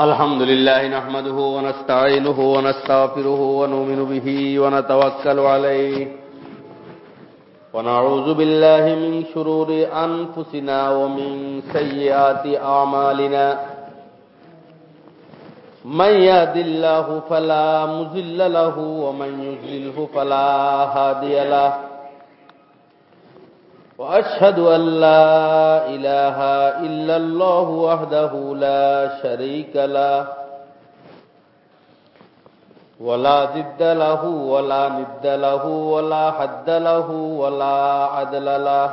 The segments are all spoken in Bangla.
الحمد لله نحمده ونستعينه ونستغفره ونؤمن به ونتوكل عليه. ونعوذ بالله من شرور أنفسنا ومن سيئات أعمالنا. من يهد الله فلا مزل له ومن يزلله فلا هادي له. وأشهد أن لا إله إلا الله وحده لا شريك له ولا ضد له ولا ند له ولا حد له ولا عدل له.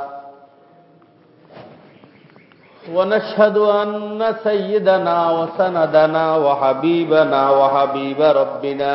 ونشهد أن سيدنا وسندنا وحبيبنا وحبيب ربنا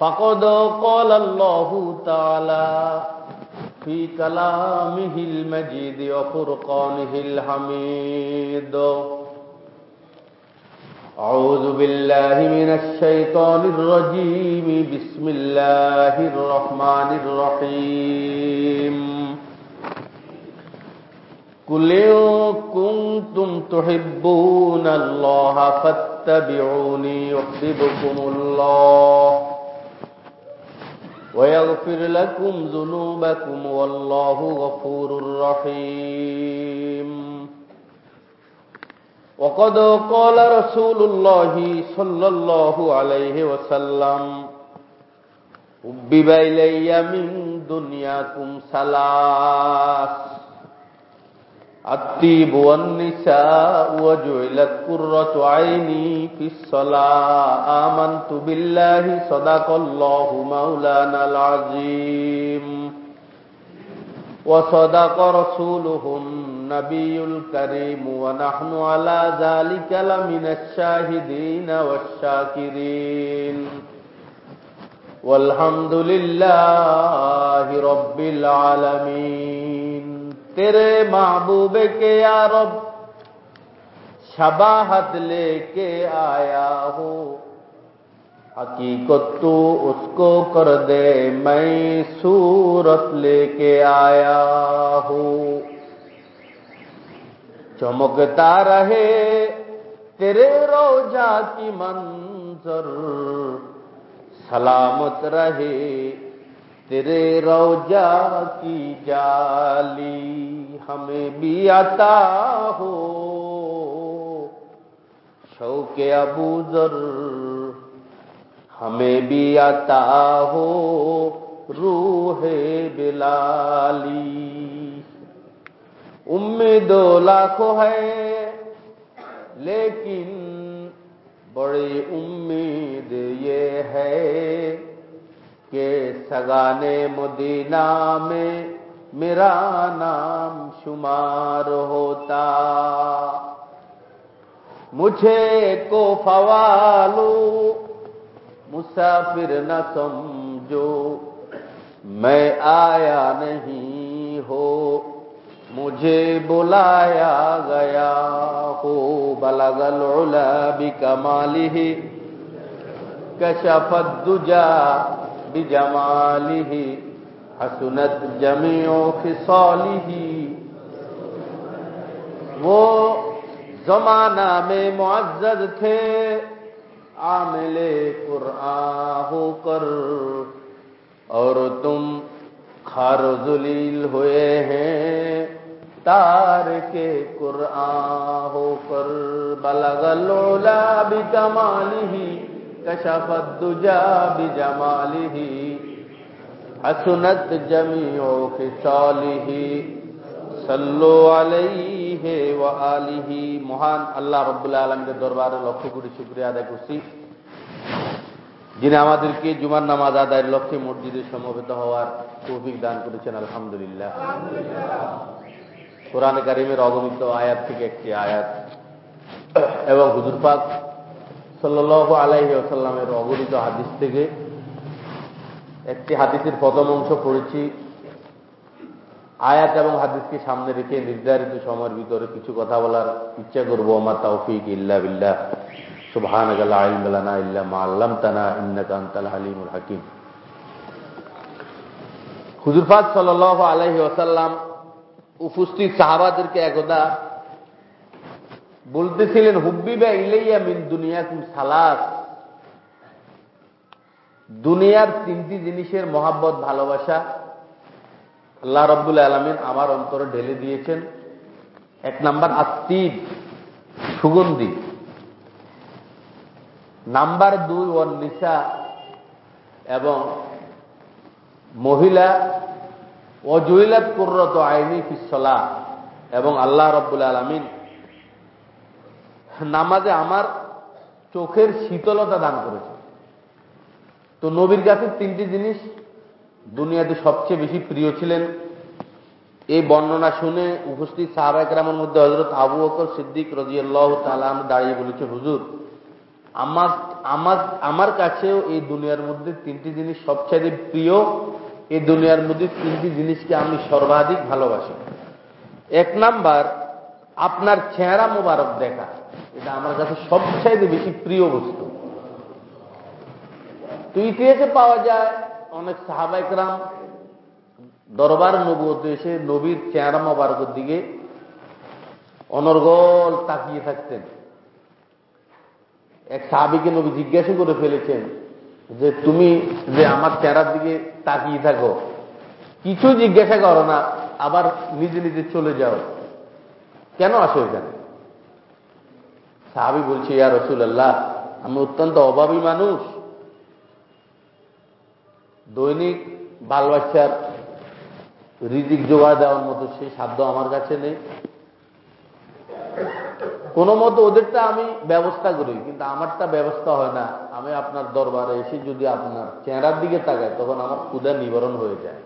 فقد قال الله تعالى في كلامه المجيد وفرقانه الحميد. أعوذ بالله من الشيطان الرجيم. بسم الله الرحمن الرحيم. قل إن كنتم تحبون الله فاتبعوني يحببكم الله. ويغفر لكم ذنوبكم والله غفور رحيم وقد قال رسول الله صلى الله عليه وسلم حبب إلي من دنياكم ثلاث الطيب والنساء وجعلت قرة عيني في الصلاة آمنت بالله صدق الله مولانا العظيم وصدق رسوله النبي الكريم ونحن على ذلك لمن الشاهدين والشاكرين والحمد لله رب العالمين تیرے محبوب کے یا رب، شباہت لے کے آیا ہوں۔ حقیقت تو اس کو کر دے، میں سورت لے کے آیا ہوں۔ چمکتا رہے تیرے روزہ کی منظر، سلامت رہے تیرے روجا کی جالی ہمیں بھی آتا ہو۔ شوق ابو ذر ہمیں بھی آتا ہو۔ روح بلالی امید لاکھوں ہے، لیکن بڑی امید یہ ہے کہ سگانے مدینہ میں میرا نام شمار ہوتا۔ مجھے کو فوالو مسافر نہ سمجھو، میں آیا نہیں ہو۔ مجھے بلایا گیا ہو، بلغ العلا بکمالہ کشف الدجا۔ بجماله، حسنت جمیوں خسالی ہی وہ زمانہ میں معزز تھے، عامل قرآن ہو کر، اور تم خار ذلیل ہوئے ہیں، تار کے قرآن ہو کر، بلغ العلا ہی كشف الدجى بجماله حسنت جميع মহান আল্লাহ রব্বুল আলমের দরবারে লক্ষ কোটি শুক্রিয়া আদায় করছি। যিনি আমাদেরকে জুমার নামাজ আদায়ের লক্ষ্যে মসজিদে সমবেত হওয়ার তৌফিক দান করেছেন, আলহামদুলিল্লাহ। কোরআন কারিমের অগণিত আয়াত থেকে একটি আয়াত। এবং হুজুরপাক সাল্লাহ আলাইহি আসাল্লামের হাদিস থেকে একটি হাদিসের প্রথম অংশ পড়েছি। আয়াত এবং হাদিসকে সামনে রেখে নির্ধারিত সময়ের ভিতরে কিছু কথা বলার ইচ্ছা করব। আমার তৌফিক ইল্লা বিল্লাহ। ইল্লা মা ইন্নাকা আনতাল হালিমুল হাকিম। আলহি ওসাল্লাম উপস্থিত সাহাবাদেরকে একদা বলতেছিলেন, হুব্বিবা ইলাইয়া মিন দুনিয়া কুম সালাস। দুনিয়ার তিনটি জিনিসের মহাব্বত, ভালোবাসা আল্লাহ রব্বুল আলমিন আমার অন্তরে ঢেলে দিয়েছেন। এক নাম্বার আত্মীব সুগন্ধি। নাম্বার দুই ও নিশা এবং মহিলা অজুইলাত কুর্রত আইনি ফিসলা এবং আল্লাহ রব্বুল আলমিন নামাজে আমার চোখের শীতলতা দান করেছে। তো নবীর কাছে তিনটি জিনিস দুনিয়াতে সবচেয়ে বেশি প্রিয় ছিলেন। এই বর্ণনা শুনে উপস্থিত সাহাবাহামের মধ্যে হজরত আবু বকর সিদ্দিক রাজিয়াল্লাহ তালাম দাঁড়িয়ে বলেছে, হুজুর, আমার আমার আমার কাছেও এই দুনিয়ার মধ্যে তিনটি জিনিস সবচেয়ে প্রিয়। এই দুনিয়ার মধ্যে তিনটি জিনিসকে আমি সর্বাধিক ভালোবাসি। এক নাম্বার আপনার চেহারা মোবারক দেখা। এটা আমার কাছে সবচাইতে বেশি প্রিয় বস্তু। তো ইতিহাসে পাওয়া যায় অনেক সাহাবাইকরাম দরবার নবুতে এসে নবীর চেহারা মোবারকের দিকে অনর্গল তাকিয়ে থাকতেন। এক সাহাবিকে নবী জিজ্ঞাসা করে ফেলেছেন যে, তুমি যে আমার চেহারার দিকে তাকিয়ে থাকো, কিছু জিজ্ঞাসা করো না, আবার নিজে নিজে চলে যাও। কেন আসে এখানে সাহাবি বলছে, ইয়া রসুল্লাহ আমি অত্যন্ত অভাবী মানুষ। দৈনিক বাল বাচ্চার রিজিক জোগাড় দেওয়ার মতো সেই সাধ্য আমার কাছে নেই। কোনো মতো ওদেরটা আমি ব্যবস্থা করি, কিন্তু আমারটা ব্যবস্থা হয় না। আমি আপনার দরবারে এসে যদি আপনার চেহারার দিকে তাকাই, তখন আমার ক্ষুদা নিবারণ হয়ে যায়।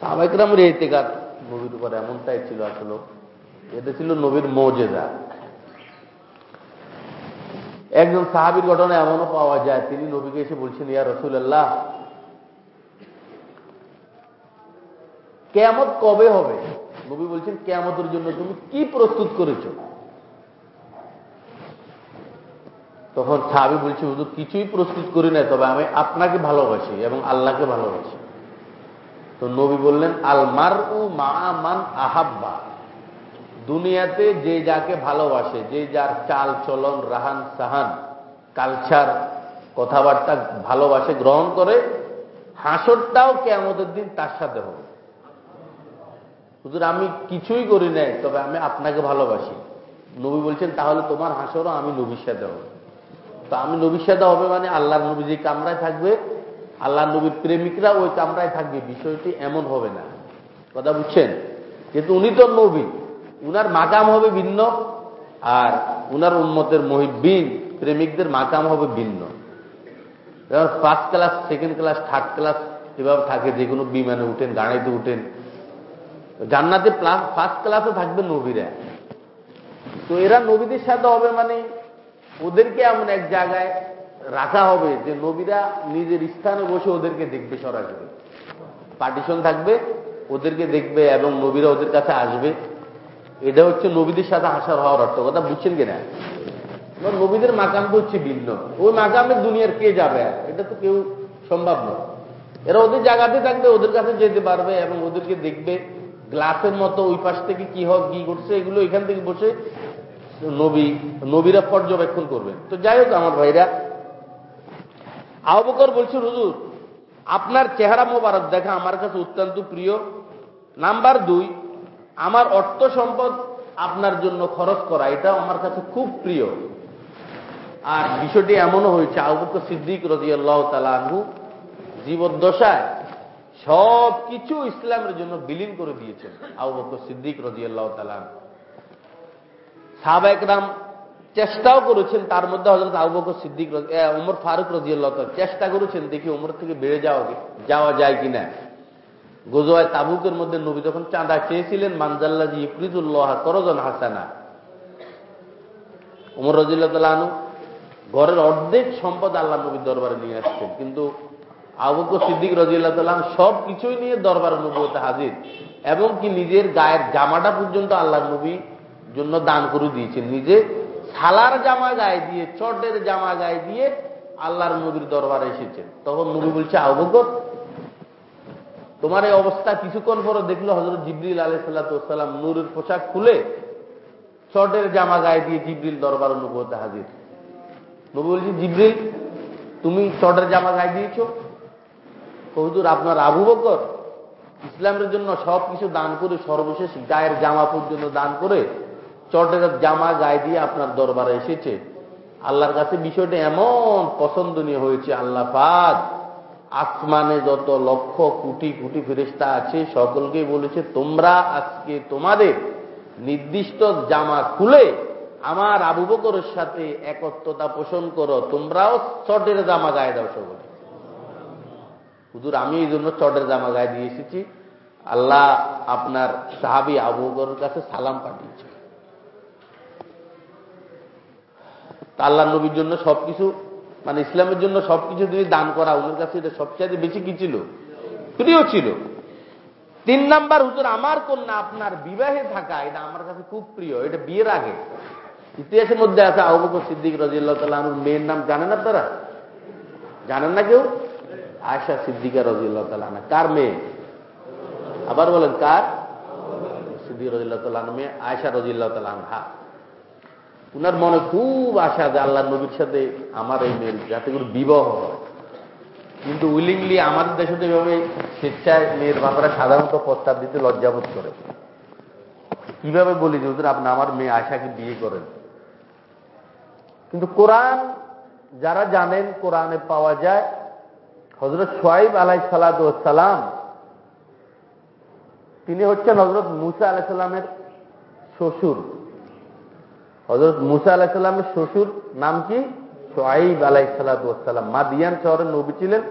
সাবেকরামের এতেকার নবীর উপর এমনটাই ছিল আসলে। এটা ছিল নবীর মৌজেদা একজন সাহাবির ঘটনা এমনও পাওয়া যায়, তিনি নবীকে এসে বলছেন, ইয়া রসুল্লাহ কেয়ামত কবে হবে? নবী বলছেন, কেয়ামতের জন্য তুমি কি প্রস্তুত করেছ? তখন সাহাবি বলছে, হুজুর, কিছুই প্রস্তুত করি না তবে আমি আপনাকে ভালোবাসি এবং আল্লাহকে ভালোবাসি। তো নবী বললেন আলমার উ মান আহাব্বা। দুনিয়াতে যে যাকে ভালোবাসে, যে যার চাল চলন, রাহান সাহান, কালচার, কথাবার্তা ভালোবাসে, গ্রহণ করে, হাসরটাও কেমতের দিন তার সাথে হবে। আমি কিছুই করি নাই, তবে আমি আপনাকে ভালোবাসি। নবী বলছেন, তাহলে তোমার হাসরও আমি নবীর সাথে হবে। তো আমি নবীর সাথে হবে মানে আল্লাহর নবী যে কামরায় থাকবে আল্লাহ নবীর প্রেমিকরা ওই কামরায় থাকবে, বিষয়টি এমন হবে না। কথা বুঝছেন? কিন্তু উনি তো নবী। উনার মাকাম হবে ভিন্ন, আর উনার উন্মতের মহিবিন প্রেমিকদের মাকাম হবে ভিন্ন। First class second class third class এভাবে থাকে, যে কোনো বিমানে উঠেন, গাড়িতে উঠেন। জান্নাতে ফার্স্ট ক্লাসে থাকবে নবীরা। তো এরা নবীদের সাথে হবে মানে ওদেরকে এমন এক জায়গায় রাখা হবে যে নবীরা নিজের স্থানে বসে ওদেরকে দেখবে সরাসরি। পার্টিশন থাকবে, ওদেরকে দেখবে এবং নবীরা ওদের কাছে আসবে। এটা হচ্ছে নবীদের সাথে আসার হওয়ার অর্থ। কথা বুঝছেন কিনা? নবীদের মাকাম তো হচ্ছে ভিন্ন। ওই মাকামে দুনিয়ার কে যাবে? এটা তো কেউ সম্ভব নয়। এরা ওদের জায়গাতে থাকবে, ওদের কাছে যেতে পারবে এবং ওদেরকে দেখবে। গ্লাসের মতো ওই পাশ থেকে কি হোক, কি করছে এগুলো এখান থেকে বসে নবী, নবীরা পর্যবেক্ষণ করবেন তো যাই হোক, আমার ভাইরা আহবকর বলছে, হুজুর, আপনার চেহারা মোবারক দেখা আমার কাছে অত্যন্ত প্রিয়। নাম্বার দুই, আমার অর্থ সম্পদ আপনার জন্য খরচ করা, এটাও আমার কাছে খুব প্রিয়। আর বিষয়টি এমনও হয়েছে আবুক সিদ্দিক রদিয়াল্লাহ তালু জীবদ্দশায় সব কিছু ইসলামের জন্য বিলীন করে দিয়েছেন আবুক সিদ্দিক রদিয়াল্লাহ তালান সাহবাইকরাম চেষ্টাও করেছেন, তার মধ্যে হজরত আবুক সিদ্দিক উমর ফারুক রাজিয়াল্লাহ চেষ্টা করেছেন, দেখি উমর থেকে বেড়ে যাওয়া যাওয়া যায় কিনা। গোজোয়ায় তাবুকের মধ্যে নবী যখন চাঁদা চেয়েছিলেন মানজাল্লা জি ইফরিদুল্লাহ করজন হাসানা। উমর রাজিল্লাহ ঘরের অর্ধেক সম্পদ আল্লাহ নবীর দরবারে নিয়ে আসছেন, কিন্তু আবুক সিদ্দিক রাজিল্লাহ সব কিছুই নিয়ে দরবার নবীতে হাজির, এবং কি নিজের গায়ের জামাটা পর্যন্ত আল্লাহ নবী জন্য দান করে দিয়েছেন, নিজে সালার জামা গায়ে দিয়ে, চটের জামা গায়ে দিয়ে আল্লাহর নবীর দরবারে এসেছেন তখন নবী বলছে আবুকর তোমার এই অবস্থা কিছুক্ষণ পরে দেখল হজরত জিবরিল আলাই সাল্লাতাম নূরের পোশাক খুলে চটের জামা গায়ে দিয়ে জিবরিল দরবার অনুভূতে হাজির। নবী বলছি, জিবরিল, তুমি চটের জামা গায়ে দিয়েছ? হুজুর, আপনার আবু বকর ইসলামের জন্য সব কিছু দান করে সর্বশেষ গায়ের জামা পর্যন্ত দান করে চটের জামা গায়ে দিয়ে আপনার দরবারে এসেছে। আল্লাহর কাছে বিষয়টা এমন পছন্দনীয় হয়েছে, আল্লাহ পাক আসমানে যত লক্ষ কোটি কোটি ফেরিস্তা আছে, সকলকে বলেছে, তোমরা আজকে তোমাদের নির্দিষ্ট জামা খুলে আমার আবু বকরের সাথে একত্রতা পোষণ করো, তোমরাও চটের জামা গায়ে দাও সকলে। হুজুর, আমি এই জন্য চটের জামা গায়ে দিয়ে এসেছি। আল্লাহ আপনার সাহাবি আবু বকরের কাছে সালাম পাঠিয়েছে। আল্লাহ নবীর জন্য সবকিছু মানে ইসলামের জন্য সবকিছু তিনি দান করা ওনার কাছে এটা সবচেয়ে বেশি কি ছিল? প্রিয় ছিল। তিন নাম্বার হুজুর, আমার কন্যা আপনার বিবাহে থাকা, এটা আমার কাছে খুব প্রিয়, এটা বিয়ের আগে। ইতিহাসের মধ্যে আছে আবুবকর সিদ্দিক রাজিয়াল্লাহ তালুর মেয়ের নাম জানেন আপনারা? জানেন না কেউ? আয়সা সিদ্দিকা রাজিয়াল্লাহ তালানা কার মেয়ে? আবার বলেন, কার? সিদ্দিক রাজিল্লাহ তালান মেয়ে আয়সা রাজিল্লাহ তালানহা উনার মনে খুব আশা যে আল্লাহ নবীর সাথে আমার এই মেয়ের যাতে করে বিবাহ হয়। কিন্তু উইলিংলি আমাদের দেশে তো এভাবে স্বেচ্ছায় মেয়ের বাবারা সাধারণত প্রস্তাব দিতে লজ্জাবোধ করে। কীভাবে বলি যে ওদের আপনি আমার মেয়ে আশাকে বিয়ে করেন। কিন্তু কোরআন যারা জানেন, কোরআনে পাওয়া যায় হজরত সোয়াইব আলাই সালাম, তিনি হচ্ছেন হজরত মুসা আলাহ আলাইসাল্লামের শ্বশুর। হজরত মুসা আলাহিসাল্লামের শ্বশুর নাম কি? সোয়াইব আলাই সালাম মাদিয়ান শহরের নবী ছিলেন।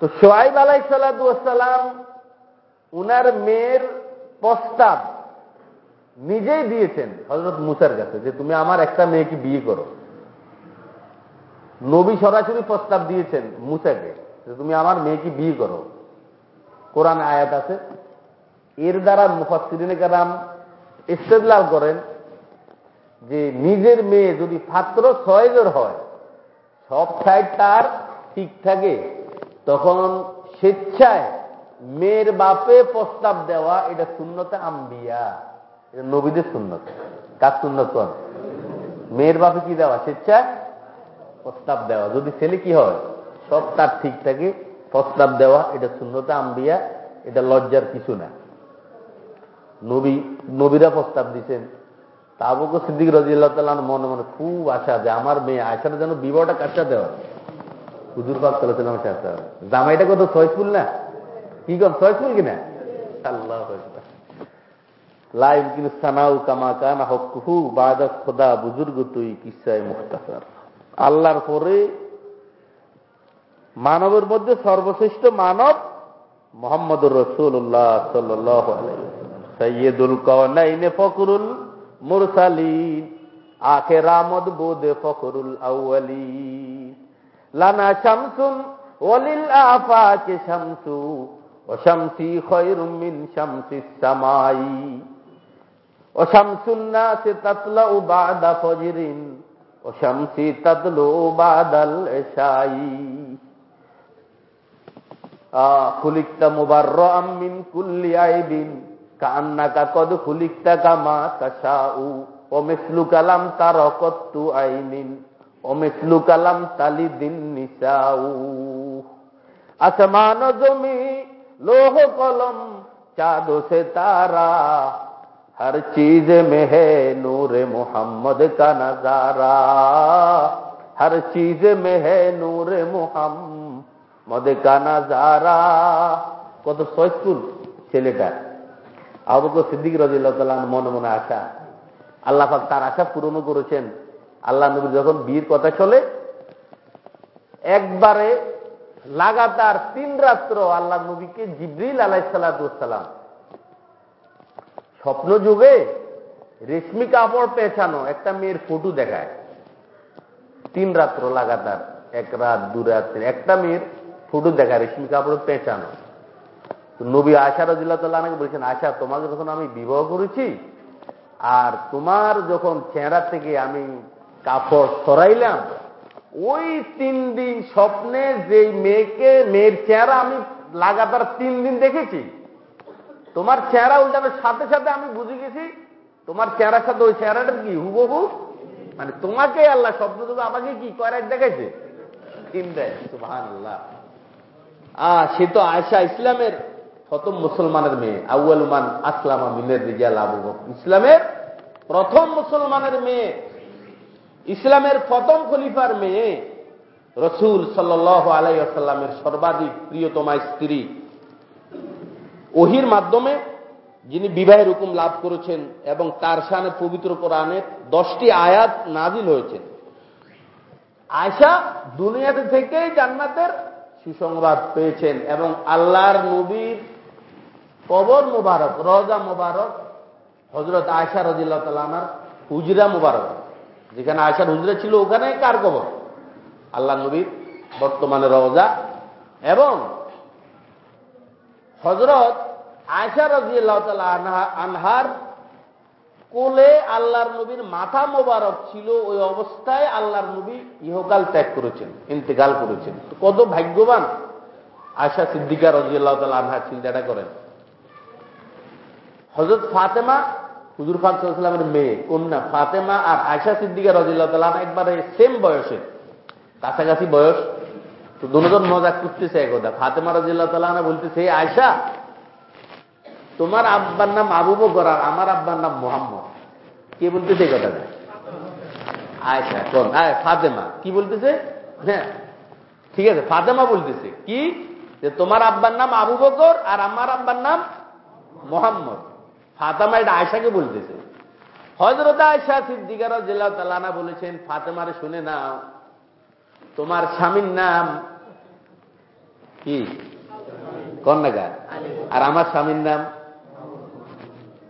তো সোয়াইব আলাই সালাম উনার মেয়ের প্রস্তাব নিজেই দিয়েছেন হজরত মুসার কাছে যে তুমি আমার একটা মেয়েকে বিয়ে করো। নবী সরাসরি প্রস্তাব দিয়েছেন মুসাকে যে তুমি আমার মেয়েকে বিয়ে করো। কোরআন আয়াত আছে। এর দ্বারা মুফাসিরিনে কারাম ইস্তেদলাল করেন যে নিজের মেয়ে যদি ছাত্র ছয়জন হয়, সব সাইড তার ঠিক থাকে। তখন স্বেচ্ছায় মেয়ের বাপে প্রস্তাব দেওয়া, এটা শূন্যতে আম্বিয়া। এটা নবীদের শূন্যত কার কর মেয়ের বাপে কি দেওয়া? স্বেচ্ছায় প্রস্তাব দেওয়া। যদি ছেলে কি হয়, সব তার ঠিক থাকে। প্রস্তাব দেওয়া, এটা শূন্যতে আম্বিয়া। এটা লজ্জার কিছু না। নবী, নবীরা প্রস্তাব দিচ্ছেন তাবুক সিদ্দিক রাজিয়াল্লাহ তাল্লাহ মনে মনে খুব আশা যে আমার মেয়ে আয়সার যেন বিবাহটা কাটটা দেওয়া হুজুর পাক চলেছিলাম চাষা জামাইটা কত ছয়সফুল না? কি কম ছয়সফুল কিনা আল্লাহ লাইম কিন্তু সানাউ কামা কানা হকহু বাদা খোদা বুজুর্গ তুই কিসায় মুখতাসার। আল্লাহর পরে মানবের মধ্যে সর্বশ্রেষ্ঠ মানব মোহাম্মদুর রসুল্লাহ সাল্লাহ সৈয়দুল কনাইনে ফকরুল মুরসালিন। আখেরামদ বোদে ফকরুল আউয়ালি লানা শামসুন ওয়ালিল আফাকে শামসু ও শামসি খয়রুম শামসি সামাই। ও শামসুন নাসে তাতলাউ বাদা ফজরিন ও শামসি তাতলু বাদাল ইশাই খুলিকতা মুবাররাম মিন কুল্লি আইবিন। কান্নাকা কদ খুলিকতা কামা কাশাউ। অমিসলু কালাম তার অকত্তু আইনিন, অমিসলু কালাম তালি দিন নিসাউ আসমান জমি, লোহ কলম, চাঁদ সে তারা ہر چیز میں ہے نور محمد کا হর চিজ মেহে میں ہے نور محمد کا نظارہ কত সচুর ছেলেটা। আবুকে সিদ্দিক রাজিল্লাহ মনে মনে আশা। আল্লাহ পাক তার আশা পূরণ করেছেন। আল্লাহ নবী যখন বীর কথা চলে একবারে লাগাতার তিন রাত্র আল্লাহ নবীকে জিব্রিল আলাইসালাম স্বপ্ন যুগে রেশমি কাপড় পেছানো একটা মেয়ের ফটো দেখায়। তিন রাত্র লাগাতার, এক রাত, দু রাত একটা মেয়ের ফটো দেখায় রেশমি কাপড় পেঁচানো নবী আশা রাজিল্লাহ বলছেন আশা তোমাকে যখন আমি বিবাহ করেছি, আর তোমার যখন চেহারা থেকে আমি কাপড় সরাইলাম, ওই তিন দিন স্বপ্নে যে মেয়েকে, মেয়ের চেহারা আমি লাগাতার তিন দিন দেখেছি, তোমার চেহারা উল্টানোর সাথে সাথে আমি বুঝে গেছি, তোমার চেহারার সাথে ওই চেহারাটা কি হুবহু? মানে তোমাকে আল্লাহ শব্দ দেবে, আমাকে কি কয়েক দেখাইছে তিন দেয় সুহান আল্লাহ আহ, সে তো আয়সা ইসলামের প্রথম মুসলমানের মেয়ে আউ্বালুমান আসলামা মিনের রিজাল আবু ইসলামের প্রথম মুসলমানের মেয়ে, ইসলামের প্রথম খলিফার মেয়ে রসুল সাল্ল আলাইসাল্লামের সর্বাধিক প্রিয়তমা স্ত্রী। ওহির মাধ্যমে যিনি বিবাহের হুকুম লাভ করেছেন এবং তার সানে পবিত্র কোরআনের দশটি আয়াত নাজিল হয়েছেন। আয়সা দুনিয়াতে থেকেই জান্নাতের সুসংবাদ পেয়েছেন এবং আল্লাহর নবীর কবর মুবারক, রজা মুবারক হজরত আয়সা রজিল্লাহ তালানার হুজরা মুবারক। যেখানে আয়সার হুজরা ছিল, ওখানে কার কবর? আল্লাহ নবীর বর্তমানে রওজা। এবং হজরত আয়সা রাজিয়াল্লাহ আনহার কোলে আল্লাহর নবীর মাথা মোবারক ছিল, ওই অবস্থায় আল্লাহর নবী ইহকাল ত্যাগ করেছেন, ইন্তেকাল করেছেন। কত ভাগ্যবান! আশা সিদ্দিকা রাজিয়াল্লাহ তালা আনহা চিন্তাটা করেন। হজরত ফাতেমা, হুজুর ফাকসালামের মেয়ে, কন্যা ফাতেমা আর আয়সা সিদ্দিকা রাজিল্লাহ তালা একবারে সেম বয়সের কাছাকাছি বয়স। তো দুজন মজা করতেছে একদা। ফাতেমা রাজিল্লাহ তালা বলতেছে আয়সা তোমার আব্বার নাম আবু বকর আর আমার আব্বার নাম মোহাম্মদ। কে বলতেছে এই কথাটা? আয়সা আয় ফাতেমা। কি বলতেছে? হ্যাঁ ঠিক আছে, ফাতেমা বলতেছে, কি? যে তোমার আব্বার নাম আবু বকর আর আমার আব্বার নাম মোহাম্মদ। ফাতেমা এটা আয়সাকে বলতেছে। হজরত আয়সা সিদ্দিকার জেলা তালানা বলেছেন, ফাতেমারে শুনে নাও, তোমার স্বামীর নাম কি? কন্যাগার। আর আমার স্বামীর নাম?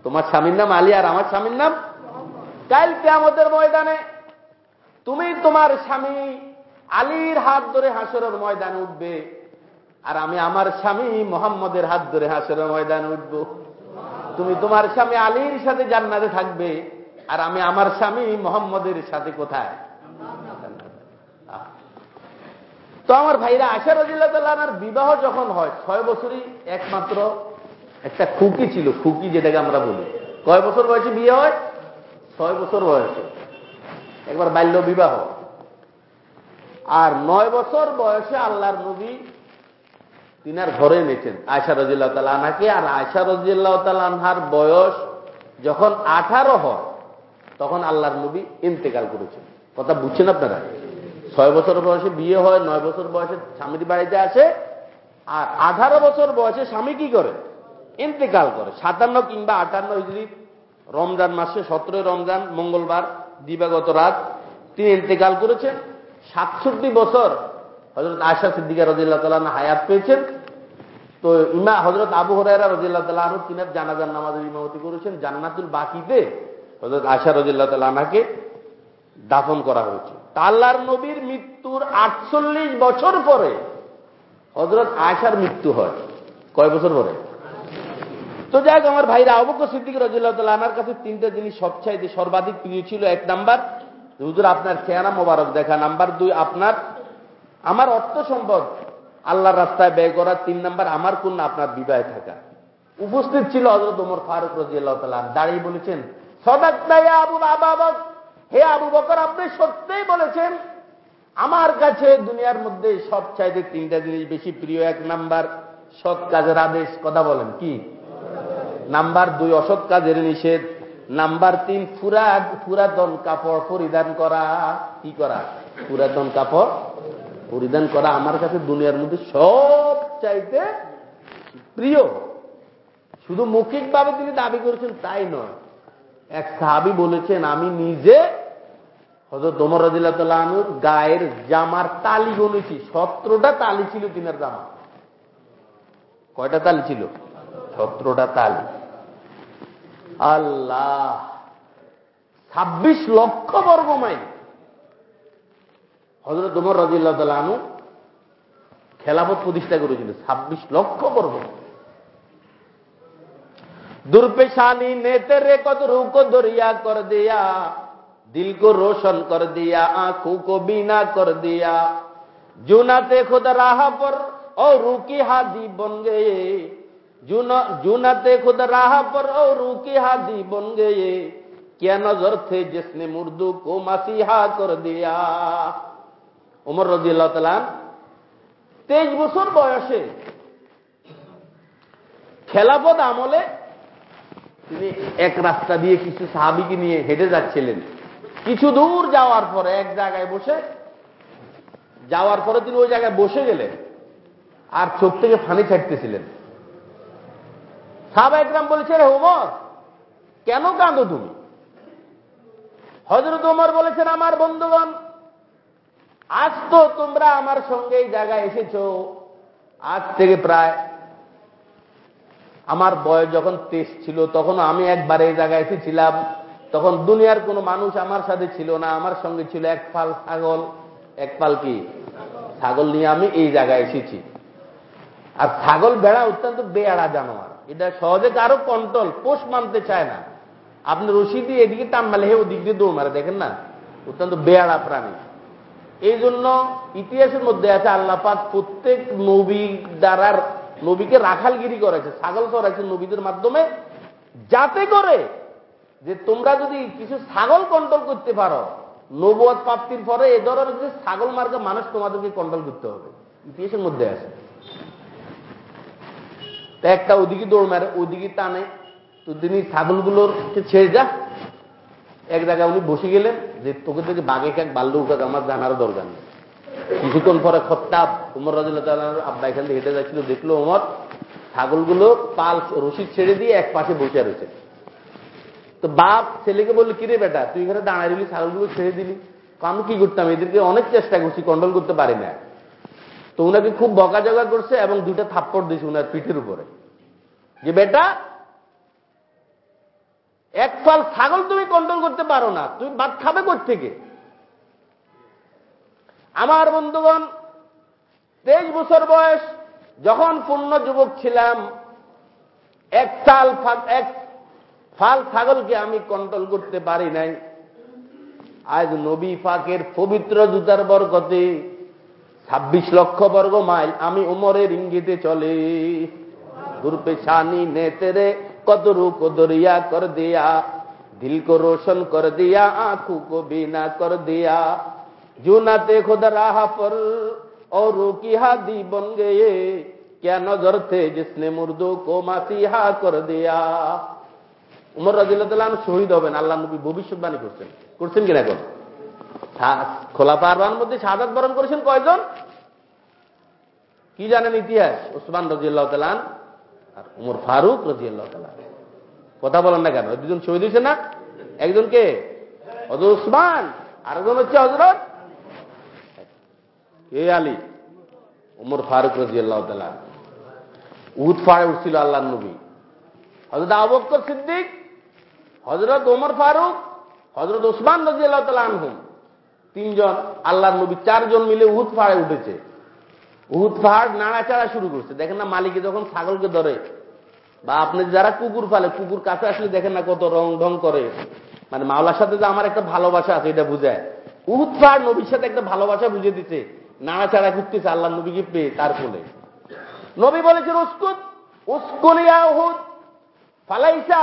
তোমার স্বামীর নাম আলী, আর আমার স্বামীর নাম? কাল কেমতের ময়দানে তুমি তোমার স্বামী আলীর হাত ধরে হাসরের ময়দানে উঠবে, আর আমি আমার স্বামী মোহাম্মদের হাত ধরে হাসরের ময়দানে উঠব। তুমি তোমার স্বামী আলীর সাথে জান্নাতে থাকবে, আর আমি আমার স্বামী মোহাম্মদের সাথে কোথায়? তো আমার ভাইরা আশা রাজিল্লাহর বিবাহ যখন হয়, ছয় বছরই একমাত্র একটা খুকি ছিল, খুকি যেটাকে আমরা বলি। কয় বছর বয়সে বিয়ে হয়? ছয় বছর বয়সে। একবার বাল্য বিবাহ। আর নয় বছর বয়সে আল্লাহর নবী তিনার ঘরে এনেছেন। আয়সা রাজিল্লাহ তালা আনহাকে, আর আয়সা রাজিল্লাহ তালা আনহার বয়স যখন আঠারো হয়, তখন আল্লাহর নবী ইন্তেকাল করেছেন। কথা বুঝছেন আপনারা? ছয় বছর বয়সে বিয়ে হয়, নয় বছর বয়সে স্বামীর বাড়িতে আসে, আর আঠারো বছর বয়সে স্বামী কি করে? ইন্তেকাল করে। সাতান্ন কিংবা আটান্ন হিজড়ি রমজান মাসে, সতেরোই রমজান, মঙ্গলবার, দিবাগত রাত তিনি ইন্তেকাল করেছেন। সাতষট্টি বছর হজরত আশা সিদ্দিকা রজিল্লাহ তালা হায়াত পেয়েছেন। তো ইমা হজরত আবু হরাইরা রজিল্লাহ তালা আনু তিনার জানাজান নামাজের ইমামতি করেছেন। জান্নাতুল বাকিতে হজরত আশা রজিল্লাহ তালা আনাকে দাফন করা হয়েছে। আল্লাহর নবীর মৃত্যুর আটচল্লিশ বছর পরে হজরত আয়সার মৃত্যু হয়। কয় বছর পরে? তো যাক, আমার ভাইরা অবক্ষ সিদ্দিক রাজিল্লাহ আনার কাছে তিনটা জিনিস সবচাইতে সর্বাধিক প্রিয় ছিল এক নাম্বার হুজুর, আপনার চেহারা মোবারক দেখা। নাম্বার দুই, আপনার আমার অর্থ সম্পদ, আল্লাহর রাস্তায় ব্যয় করা, তিন নাম্বার আমার কন্যা, আপনার বিবাহে থাকা। উপস্থিত ছিল হজরত ওমর ফারুক রাজিয়াল্লাহ তালা দাঁড়িয়ে বলেছেন সদাক আবু আবাবক হে আবু বকর, আপনি সত্যিই বলেছেন, আমার কাছে দুনিয়ার মধ্যে সব চাইতে তিনটা জিনিস বেশি প্রিয়, এক নাম্বার, সৎ কাজের আদেশ। কথা বলেন, কি? নাম্বার দুই, অসৎ কাজের নিষেধ। নাম্বার তিন ফুরাদ পুরাতন কাপড় পরিধান করা। কি করা? পুরাতন কাপড় পরিধান করা আমার কাছে দুনিয়ার মধ্যে সব চাইতে প্রিয়। শুধু মৌখিকভাবে তিনি দাবি করেছেন তাই নয়। এক সাহাবি বলেছেন, আমি নিজে হজরত তোমর রাজিল্লাহনুর গায়ের জামার তালি গনেছি সতেরোটা তালি ছিল তিনার জামা। কয়টা তালি ছিল? সতেরোটা তালি। আল্লাহ, ছাব্বিশ লক্ষ বর্গ মাইল। হজরত উমর রাজিল্লাহ আনু খেলাফত প্রতিষ্ঠা করেছিল ছাব্বিশ লক্ষ বর্গ दुर्पेशानी ने तेरे कदरू को दरिया कर दिया दिल को रोशन कर दिया आंखों को बीना कर दिया जूनाते खुद राह पर और रू की हादी बन गए जूना जूनाते खुद राह पर और रू की हादी बन गए क्या नजर थे जिसने मुर्दू को मसीहा कर दिया ওমর রজিয়াল্লাহ তালাম তেইশ বছর বয়সে খেলাপদ আমলে তিনি এক রাস্তা দিয়ে কিছু সাহাবিকে নিয়ে হেঁটে যাচ্ছিলেন। কিছু দূর যাওয়ার পরে, এক জায়গায় বসে, যাওয়ার পরে তিনি ওই জায়গায় বসে গেলেন আর চোখ থেকে ফানি ছাড়তেছিলেন। সাহাবা একরাম বলেছে রে ওমর কেন কাঁদো তুমি? হজরত ওমর বলেছেন, আমার বন্ধুগণ আজ তো তোমরা আমার সঙ্গে এই জায়গায় এসেছ। আজ থেকে প্রায় আমার বয়স যখন তেইশ ছিল, তখন আমি একবার এই জায়গায় এসেছিলাম। তখন দুনিয়ার কোনো মানুষ আমার সাথে ছিল না, আমার সঙ্গে ছিল এক পাল ছাগল। এক পাল কি? ছাগল নিয়ে আমি এই জায়গায় এসেছি। আর ছাগল বেড়া অত্যন্ত বেয়াড়া জানোয়ার। এটা সহজে কারও কন্ট্রোল পোষ মানতে চায় না। আপনি রশি দিয়ে এদিকে টান মালে হে ওদিক দিয়ে দৌড় মারে, দেখেন না? অত্যন্ত বেয়াড়া প্রাণী। এই জন্য ইতিহাসের মধ্যে আছে আল্লাপাক প্রত্যেক নবী দ্বারার নবীকে রাখালগিরি করেছে, ছাগল করেছে নবীদের মাধ্যমে, যাতে করে যে তোমরা যদি কিছু ছাগল কন্ট্রোল করতে পারো, নবুয়াদ প্রাপ্তির পরে এ ধরনের যে ছাগল মার্গে মানুষ তোমাদেরকে কন্ট্রোল করতে হবে। ইতিহাসের মধ্যে আছে। একটা ওদিকে দৌড় মারে, ওদিকে টানে, তো তিনি ছাগলগুলোরকে ছেড়ে যা। এক জায়গায় উনি বসে গেলেন যে তোকে থেকে বাঘে কাক বাল্য কাক আমার জানার দরকার নেই। কিছুক্ষণ পরে খত্তাব উমর রাজুল্লাহ আব্বা এখান থেকে হেঁটে যাচ্ছিল, দেখল উমর ছাগলগুলো পাল রশিদ ছেড়ে দিয়ে এক পাশে বসে রয়েছে। তো বাপ ছেলেকে বলল, কিরে বেটা, তুই এখানে দাঁড়ায় দিলি ছাগলগুলো ছেড়ে দিলি? আমি কি করতাম? এদেরকে অনেক চেষ্টা করছি কন্ট্রোল করতে পারি না। তো উনাকে খুব বকাজগা করছে এবং দুইটা থাপ্পড় দিয়েছে উনার পিঠের উপরে। যে বেটা এক ফাল ছাগল তুমি কন্ট্রোল করতে পারো না, তুমি ভাত খাবে থেকে আমার বন্ধুগণ, তেইশ বছর বয়স, যখন পূর্ণ যুবক ছিলাম, এক সাল এক ফাল ছাগলকে আমি কন্ট্রোল করতে পারি নাই। আজ নবী ফাকের পবিত্র জুতার বরকতে ছাব্বিশ লক্ষ বর্গ মাইল আমি উমরের ইঙ্গিতে চলে। গুরুপে শানি নেতেরে कदरू को दरिया कर दिया दिल को रोशन कर दिया आंखों को बीना कर दिया जूनाते खुद राह पर और की हादी बन गए क्या नजर थे जिसने मुर्दों को मासीहा कर दिया উমর রাজিল্লাহ শহীদ হবেন আল্লাহ নবী ভবিষ্যৎবাণী করছেন করছেন কিনা এখন খোলা পারবার মধ্যে সাদাত বরণ করেছেন কয়জন কি জানেন ইতিহাস ওসমান রাজিল্লাহ তালান আর উমর ফারুক রাজিয়াল্লাহ কথা বলেন না কেন? দুজন শহীদ হয়েছে না? একজন কে? হজরত উসমান। আরেকজন হচ্ছে হজরত কে আলী? উমর ফারুক রাজিয়াল্লাহ তালা উদ ফাড়ে উঠছিল আল্লাহ নবী। হজরত আবক্কর সিদ্দিক হজরত ওমর ফারুক হজরত ওসমান রাজিয়াল্লাহ তালা আনহুম তিনজন আল্লাহ নবী, চারজন মিলে উদ ফাড়ে উঠেছে। উহুদ পাহাড় নাড়াচাড়া শুরু করছে। দেখেন না মালিকে যখন ছাগলকে ধরে বা আপনি যারা কুকুর ফালে কুকুর কাছে আসলে দেখেন না কত রং ঢং করে। মানে মাওলার সাথে যে আমার একটা ভালোবাসা আছে, এটা বুঝায়। উহুদ পাহাড় নবীর সাথে একটা ভালোবাসা বুঝে দিতে নাড়াচাড়া করতেছে আল্লাহ নবীকে পেয়ে তার ফলে নবী বলেছেন উস্কুত উস্কুলিয়া উহুদ। ফালাইসা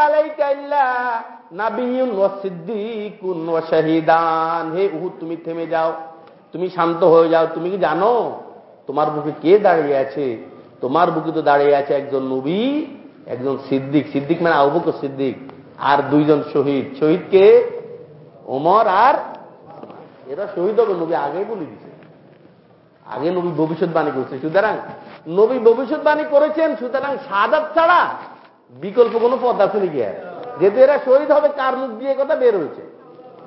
সিদ্দিকুন ওয়া শাহিদান। হে উহুদ, তুমি থেমে যাও। তুমি শান্ত হয়ে যাও। তুমি কি জানো? তোমার বুকে কে দাঁড়িয়ে আছে? তোমার বুকে তো দাঁড়িয়ে আছে একজন নবী। একজন সিদ্দিক সিদ্দিক মানে আবুক সিদ্দিক, আর দুইজন শহীদ। শহীদকে ওমর আর এরা শহীদ হবে, নবী আগেই বলে দিছে আগে নবী ভবিষ্যৎবাণী করছে। সুতরাং নবী ভবিষ্যৎবাণী করেছেন, সুতরাং সাদাত ছাড়া বিকল্প কোনো পথ আছে নাকি? আর যেহেতু এরা শহীদ হবে, কার মুখ দিয়ে কথা বের হয়েছে?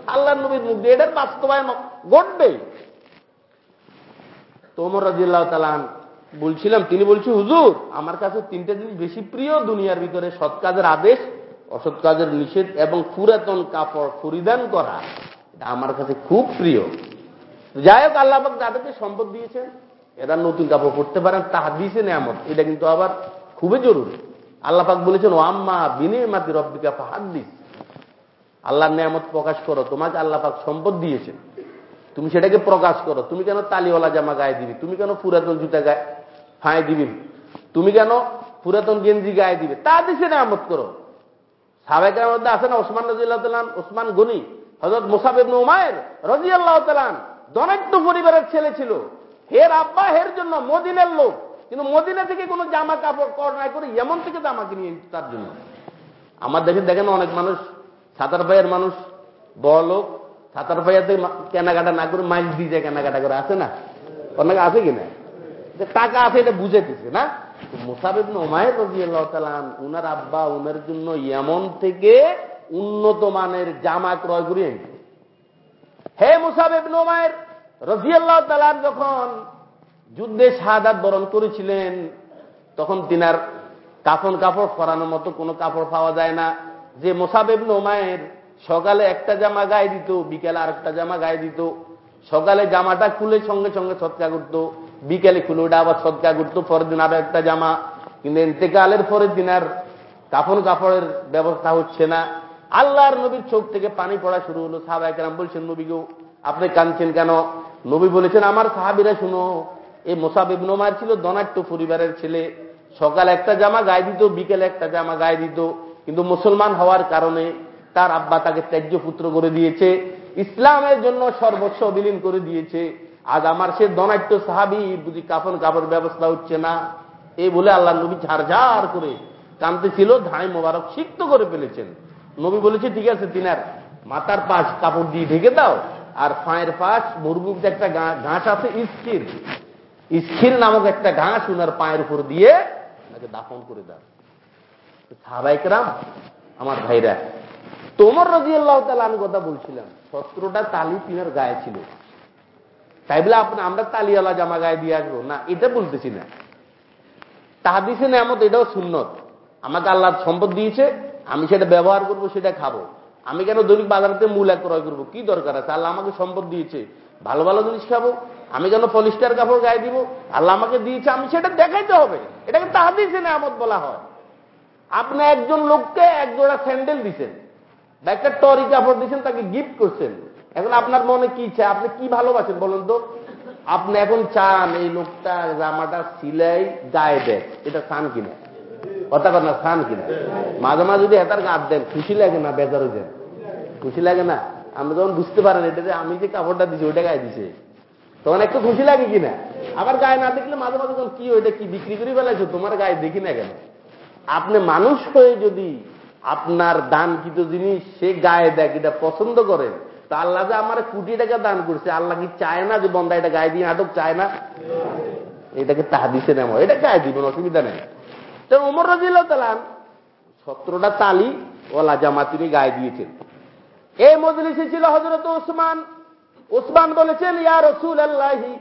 আল্লাহ নবীর মুখ দিয়ে। এটার বাস্তবায়ন ঘটবেই। তোমর রাজিল্লাহ তালান বলছিলাম, তিনি বলছি, হুজুর, আমার কাছে তিনটা জিনিস বেশি প্রিয়, দুনিয়ার ভিতরে সৎ কাজের আদেশ, অসৎ কাজের নিষেধ এবং পুরাতন কাপড় পরিধান করা। এটা আমার কাছে খুব প্রিয়। যাই হোক, আল্লাহ তাদেরকে সম্পদ দিয়েছেন। এরা নতুন কাপড় পরতে পারেন তা দিয়েছে নেয়ামত। এটা কিন্তু আবার খুবই জরুরি। আল্লাহ পাক বলেছেন ও আম্মা বিনে মাতি রব্বিকা ফাহাদ্দিস আল্লাহর নিয়ামত প্রকাশ করো, তোমাকে আল্লাহ পাক সম্পদ দিয়েছেন। তুমি সেটাকে প্রকাশ করো। তুমি কেন তালিওয়ালা জামা গায়ে দিবি? তুমি কেন পুরাতন জুতা গায়ে ফাঁয়ে দিবি। তুমি কেন পুরাতন গেঞ্জি গায়ে দিবে? তা দিছে নিয়ামত করো। সাবেকের মধ্যে আছে না ওসমান তালান ওসমান গনি হজরত মুসাফিব উমায়ের রাজিয়াল্লাহ তালান দনাট্য পরিবারের ছেলে ছিল। হের আব্বা হের জন্য মদিনের লোক, কিন্তু মদিনা থেকে কোনো জামা কাপড় কর নাই করে এমন থেকে জামা কিনিয়ে তার জন্য। আমার দেখে দেখেন অনেক মানুষ, সাঁতার ভাইয়ের মানুষ, বড় লোক, সাঁতার ভাইয়াতে কেনাকাটা না করে মাইল দিয়ে যায় কেনাকাটা করে, আছে না? অনেক আছে কিনা যে টাকা আছে এটা বুঝাইতেছে, না? মুসাবিব ওমায়ের রবিআল্লাহ তালান উনার আব্বা উনার জন্য এমন থেকে উন্নত মানের জামা ক্রয় করে আনছে হে মুসাবিব নোমায়ের রজিয়াল্লাহ তালার যখন যুদ্ধে শাহাদাত বরণ করেছিলেন, তখন তিনার কাফন কাপড় ফরানোর মতো কোনো কাপড় পাওয়া যায় না। যে মোসাবেব নোমায়ের সকালে একটা জামা গায়ে দিত, বিকেলে আরেকটা জামা গায়ে দিত, সকালে জামাটা খুলে সঙ্গে সঙ্গে সৎকা করত বিকেলে ওটা আবার সৎকা করত পরের দিন আরও একটা জামা। কিন্তু এতেকালের পরের দিন আর কাফন কাপড়ের ব্যবস্থা হচ্ছে না। আল্লাহর নবীর চোখ থেকে পানি পড়া শুরু হলো। সাহাবাহাম বলছেন নবীকেও আপনি কাঁদছেন কেন? নবী বলেছেন, আমার সাহাবিরা, শুনো, এই মোসাবিব নোমার ছিল দনাট্য পরিবারের ছেলে। সকাল একটা জামা গায়ে দিত, বিকেলে একটা জামা গায়ে দিত। কিন্তু মুসলমান হওয়ার কারণে তার আব্বা তাকে ত্যায্য পুত্র করে দিয়েছে। ইসলামের জন্য সর্বস্ব বিলীন করে দিয়েছে। আজ আমার সে দনাট্য সাহাবি, বুঝি কাফন কাপড় ব্যবস্থা হচ্ছে না? এই বলে আল্লাহ নবী ঝাড় করে কানতে ছিল ধাই মোবারক সিক্ত করে ফেলেছেন। নবী বলেছে, ঠিক আছে, তিনার মাথার পাশ কাপড় দিয়ে ঢেকে দাও, আর ফাঁয়ের পাশ মরুভূমিতে একটা ঘাস আছে, স্থির। স্থির নামক একটা ঘাস উনার পায়ের উপর দিয়ে তাকে দাফন করে দাও। সাহাবাইকরাম আমার ভাইরা, তোমার রাজি আল্লাহ তালা আমি কথা বলছিলাম সতেরোটা তালি তিনার গায়ে ছিল। তাই বলে আপনি, আমরা তালিওয়ালা জামা গায়ে দিয়ে আসব। না, এটা বলতেছি না। তাহাদিসে নেমত এটাও সুন্নত। আমাকে আল্লাহ সম্পদ দিয়েছে, আমি সেটা ব্যবহার করব, সেটা খাব। আমি কেন দৈনিক বাজারতে মূলা ক্রয় করব? কি দরকার আছে? আল্লাহ আমাকে সম্পদ দিয়েছে। ভালো ভালো জিনিস খাব। আমি কেন পলিস্টার কাপড় গায়ে দিব? আল্লাহ আমাকে দিয়েছে, আমি সেটা দেখাইতে হবে। এটাকে তাহাদিসে নেমত বলা হয়। আপনি একজন লোককে এক জোড়া স্যান্ডেল দিচ্ছেন বা একটা টরি কাপড় দিচ্ছেন তাকে গিফট করছেন। এখন আপনার মনে কি চায় আপনি কি ভালোবাসেন বলুন তো? আপনি এখন চান এই লোকটা জামাটা সিলাই গায়ে দেয় এটা চান কিনা? কথা কথা চান কিনা? মাঝে মাঝে যদি এটার গাছ দেন, খুশি লাগে না, বেজার দেন খুশি লাগে না? আপনি যখন বুঝতে পারেন, এটা যে আমি যে কাপড়টা দিছি, ওইটা গায়ে দিছে। তখন একটু খুশি লাগে কিনা? আবার গায়ে না দেখলে মাঝে মাঝে যখন, কি ওইটা কি বিক্রি করে ফেলাইছো তোমার গায়ে দেখি না কেন? আপনি মানুষ হয়ে যদি আপনার দানকৃত জিনিস সে গায়ে দেখ এটা পছন্দ করেন তা আল্লাহ যে আমার কোটি টাকা দান করছে, আল্লাহ কি চায় না যে বন্ধা এটা গায়ে দিয়ে আটক চায় না। এটাকে তাহা দিছে নেব এটা গায়ে দিবেন অসুবিধা নেই। তো উমর রাজিল তালান সতেরোটা তালি ওলা জামা তিনি গায়ে দিয়েছেন। এই মজলিসে ছিল হজরত ওসমান। ওসমান বলেছেন, ইয়া রসুল আল্লাহি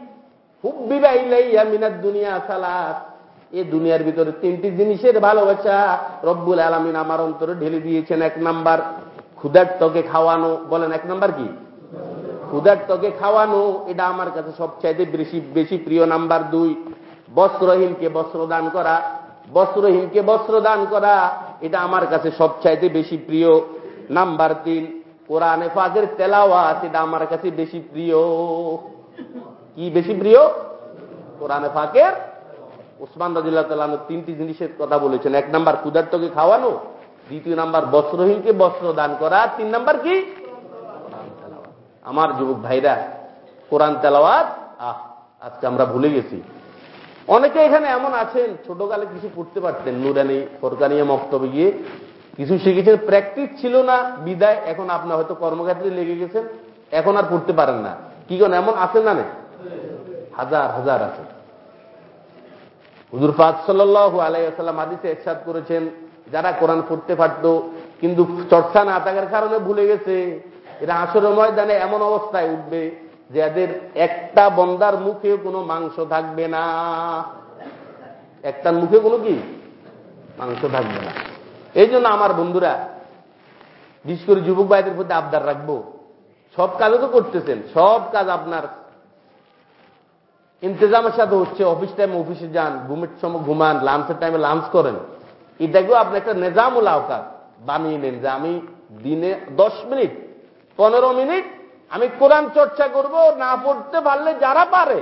দুনিয়া সালাত। এ দুনিয়ার ভিতরে তিনটি জিনিসের ভালোবাসা রব্বুল আলমিন আমার অন্তরে ঢেলে দিয়েছেন। এক নাম্বার ক্ষুদার্তকে খাওয়ানো, বলেন এক নাম্বার কি? ক্ষুদার্তকে খাওয়ানো, এটা আমার কাছে সবচাইতে বেশি বেশি প্রিয় নাম্বার দুই। বস্ত্রহীনকে বস্ত্র দান করা, বস্ত্রহীনকে বস্ত্র দান করা, এটা আমার কাছে সবচাইতে বেশি প্রিয়। নাম্বার তিন, কোরআনে ফাঁকের তেলাওয়াত, এটা আমার কাছে বেশি প্রিয়। কি বেশি প্রিয়? কোরআনে ফাঁকের উসমান রাজিল্লাহ তালন তিনটি জিনিসের কথা বলেছেন। এক নাম্বার ক্ষুদার্তকে খাওয়ানো দ্বিতীয় নাম্বার, বস্ত্রহীনকে বস্ত্র দান করা। তিন নাম্বার কি? আমার যুবক ভাইরা, কোরআন তেলাওয়াত? আহ, আজকে আমরা ভুলে গেছি। অনেকে এখানে এমন আছেন, ছোটকালে কিছু পড়তে পারতেন, নুরানি, ফরকানিয়া মক্তবে গিয়ে। কিছু শিখেছেন, প্র্যাকটিস ছিল না, বিদায়, এখন আপনার হয়তো কর্মক্ষেত্রে লেগে গেছেন, এখন আর পড়তে পারেন না। কি কেন, এমন আছে না হাজার হাজার আছে হুজুর পাক সাল্লাহ আলাইসাল্লাম আদিসে একসাদ করেছেন যারা কোরআন পড়তে পারত, কিন্তু চর্চা না থাকার কারণে ভুলে গেছে। এরা আসর ময়দানে এমন অবস্থায় উঠবে যে এদের একটা বন্দার মুখে কোনো মাংস থাকবে না। একটার মুখে কোনো কি? মাংস থাকবে না। এই জন্য আমার বন্ধুরা, বিশেষ করে যুবক ভাইদের প্রতি আবদার রাখব। সব কাজও তো করতেছেন, সব কাজ আপনার। ইন্তজামের সাথে হচ্ছে, অফিস টাইমে অফিসে যান, ঘুমের সময় ঘুমান লাঞ্চের টাইমে লাঞ্চ করেন। এটাকেও আপনি একটা নেজামুল আওকাত বানিয়ে নেন যে আমি দিনে দশ মিনিট, পনেরো মিনিট আমি কোরআন চর্চা করব, না পড়তে পারলে যারা পারে,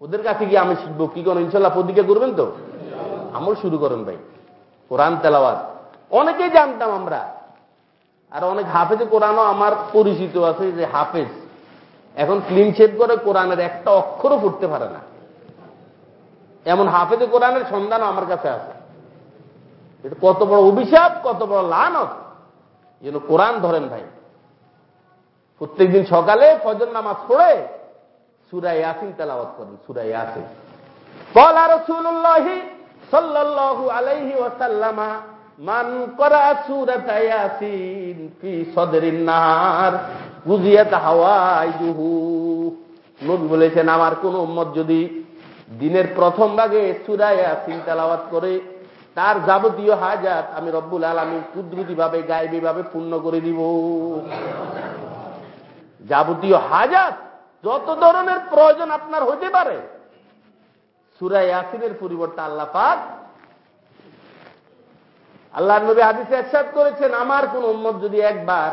ওদের কাছে গিয়ে আমি শিখব। কি করেন ইনশাল্লাহ প্রতিজ্ঞা করবেন তো? আমল শুরু করেন ভাই। কোরআন তেলাওয়াত। অনেকেই জানতাম আমরা। আর অনেক হাফেজে কোরআনও আমার পরিচিত আছে যে হাফেজ। এখন ক্লিন শেভ করে কোরআনের একটা অক্ষরও পড়তে পারে না। এমন হাফেজে কোরআনের সন্ধানও আমার কাছে আছে। এটা কত বড় অভিশাপ, কত বড় লানত। যেন কোরআন ধরেন ভাই। প্রত্যেকদিন সকালে ফজর নামাজ পড়ে সুরা ইয়াসিন তেলাবাদ করেন, সুরা ইয়াসিন। বলা রসুল্লাহি সাল্লাল্লাহু আলাইহি ওয়াসাল্লামা, মান করা সুরাতা ইয়াসিন ফি সদরিন গুজিয়াত নবী বলেছেন, আমার কোন উম্মত যদি দিনের প্রথম ভাগে সুরা ইয়াসিন তেলাওয়াত করে তার যাবতীয় হাজাত আমি রব্বুল আলামিন কুদরতি ভাবে গায়েবী ভাবে পূর্ণ করে দিব। যাবতীয় হাজাত যত ধরনের প্রয়োজন আপনার হতে পারে। সুরা ইয়াসিনের পরিবর্তে আল্লাহ পাক আল্লাহ নবী হাদিসে একসাথ করেছেন, আমার কোন উম্মত যদি একবার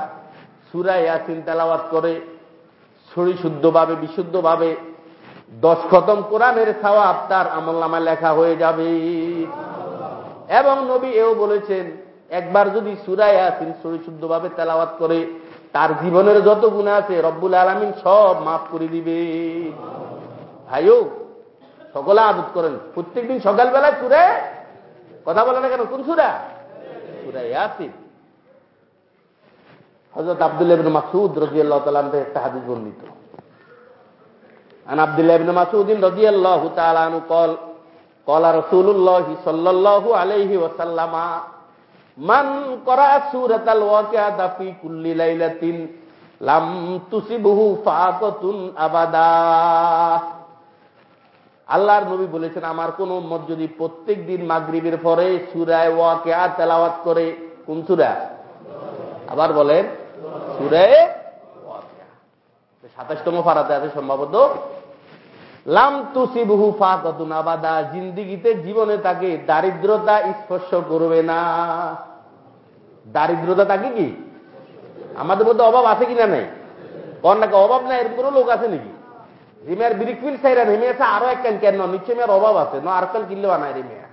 সুরা ইয়াসিন তেলাওয়াত করে, ছড়ি শুদ্ধভাবে, বিশুদ্ধভাবে, দশ খতম কোরআনের সওয়াব তার আমল নামায় লেখা হয়ে যাবে। এবং নবী এও বলেছেন একবার যদি সুরা ইয়াসিন ছড়ি শুদ্ধভাবে তেলাওয়াত করে তার জীবনের যত গুণা আছে রব্বুল আলমিন সব মাফ করে দিবে ভাইও সকলে আদত করেন প্রত্যেকদিন সকালবেলায় সুরে কথা বলে না কেন কোন সুরা সুরা ইয়াসিন হজরত আবদুল্লাহ ইবনে মাসউদ রাদিয়াল্লাহু তাআলা থেকে একটা হাদিস বর্ণিত আন আব্দুল্লাহ ইবনে মাসউদ রাদিয়াল্লাহু তাআলা আনহু قال কলা রসুল্লাহ সাল্লাহ আলহি ওসাল্লামা মান করা সুরাতাল ওয়াকিয়াতা কুল্লি লাইলাতিন লাম তুসিবহু ফাকাতুন আবাদা। আল্লাহর নবী বলেছেন, আমার কোন মত যদি প্রত্যেক দিন মাগরীবের পরে সুরায় ওয়াকে আর তেলাওয়াত করে, কোন সুরা? আবার বলেন, সুরায় সাতাশতম ফারাতে আছে সম্ভবত লাম তুসিবহু ফাকাতুন আবাদা জিন্দিগিতে জীবনে তাকে দারিদ্রতা স্পর্শ করবে না। দারিদ্রতা তাকে কি? আমাদের মধ্যে অভাব আছে কিনা নাই? কন নাকি অভাব নাই? এরকম কোনো লোক আছে নাকি? রিমিয়ার বিরিকফিল সাইরা নেমে আছে আরও একখান কেন? নিশ্চয় মেয়ের অভাব আছে। ন আর কিনলে বানায় রিমিয়া।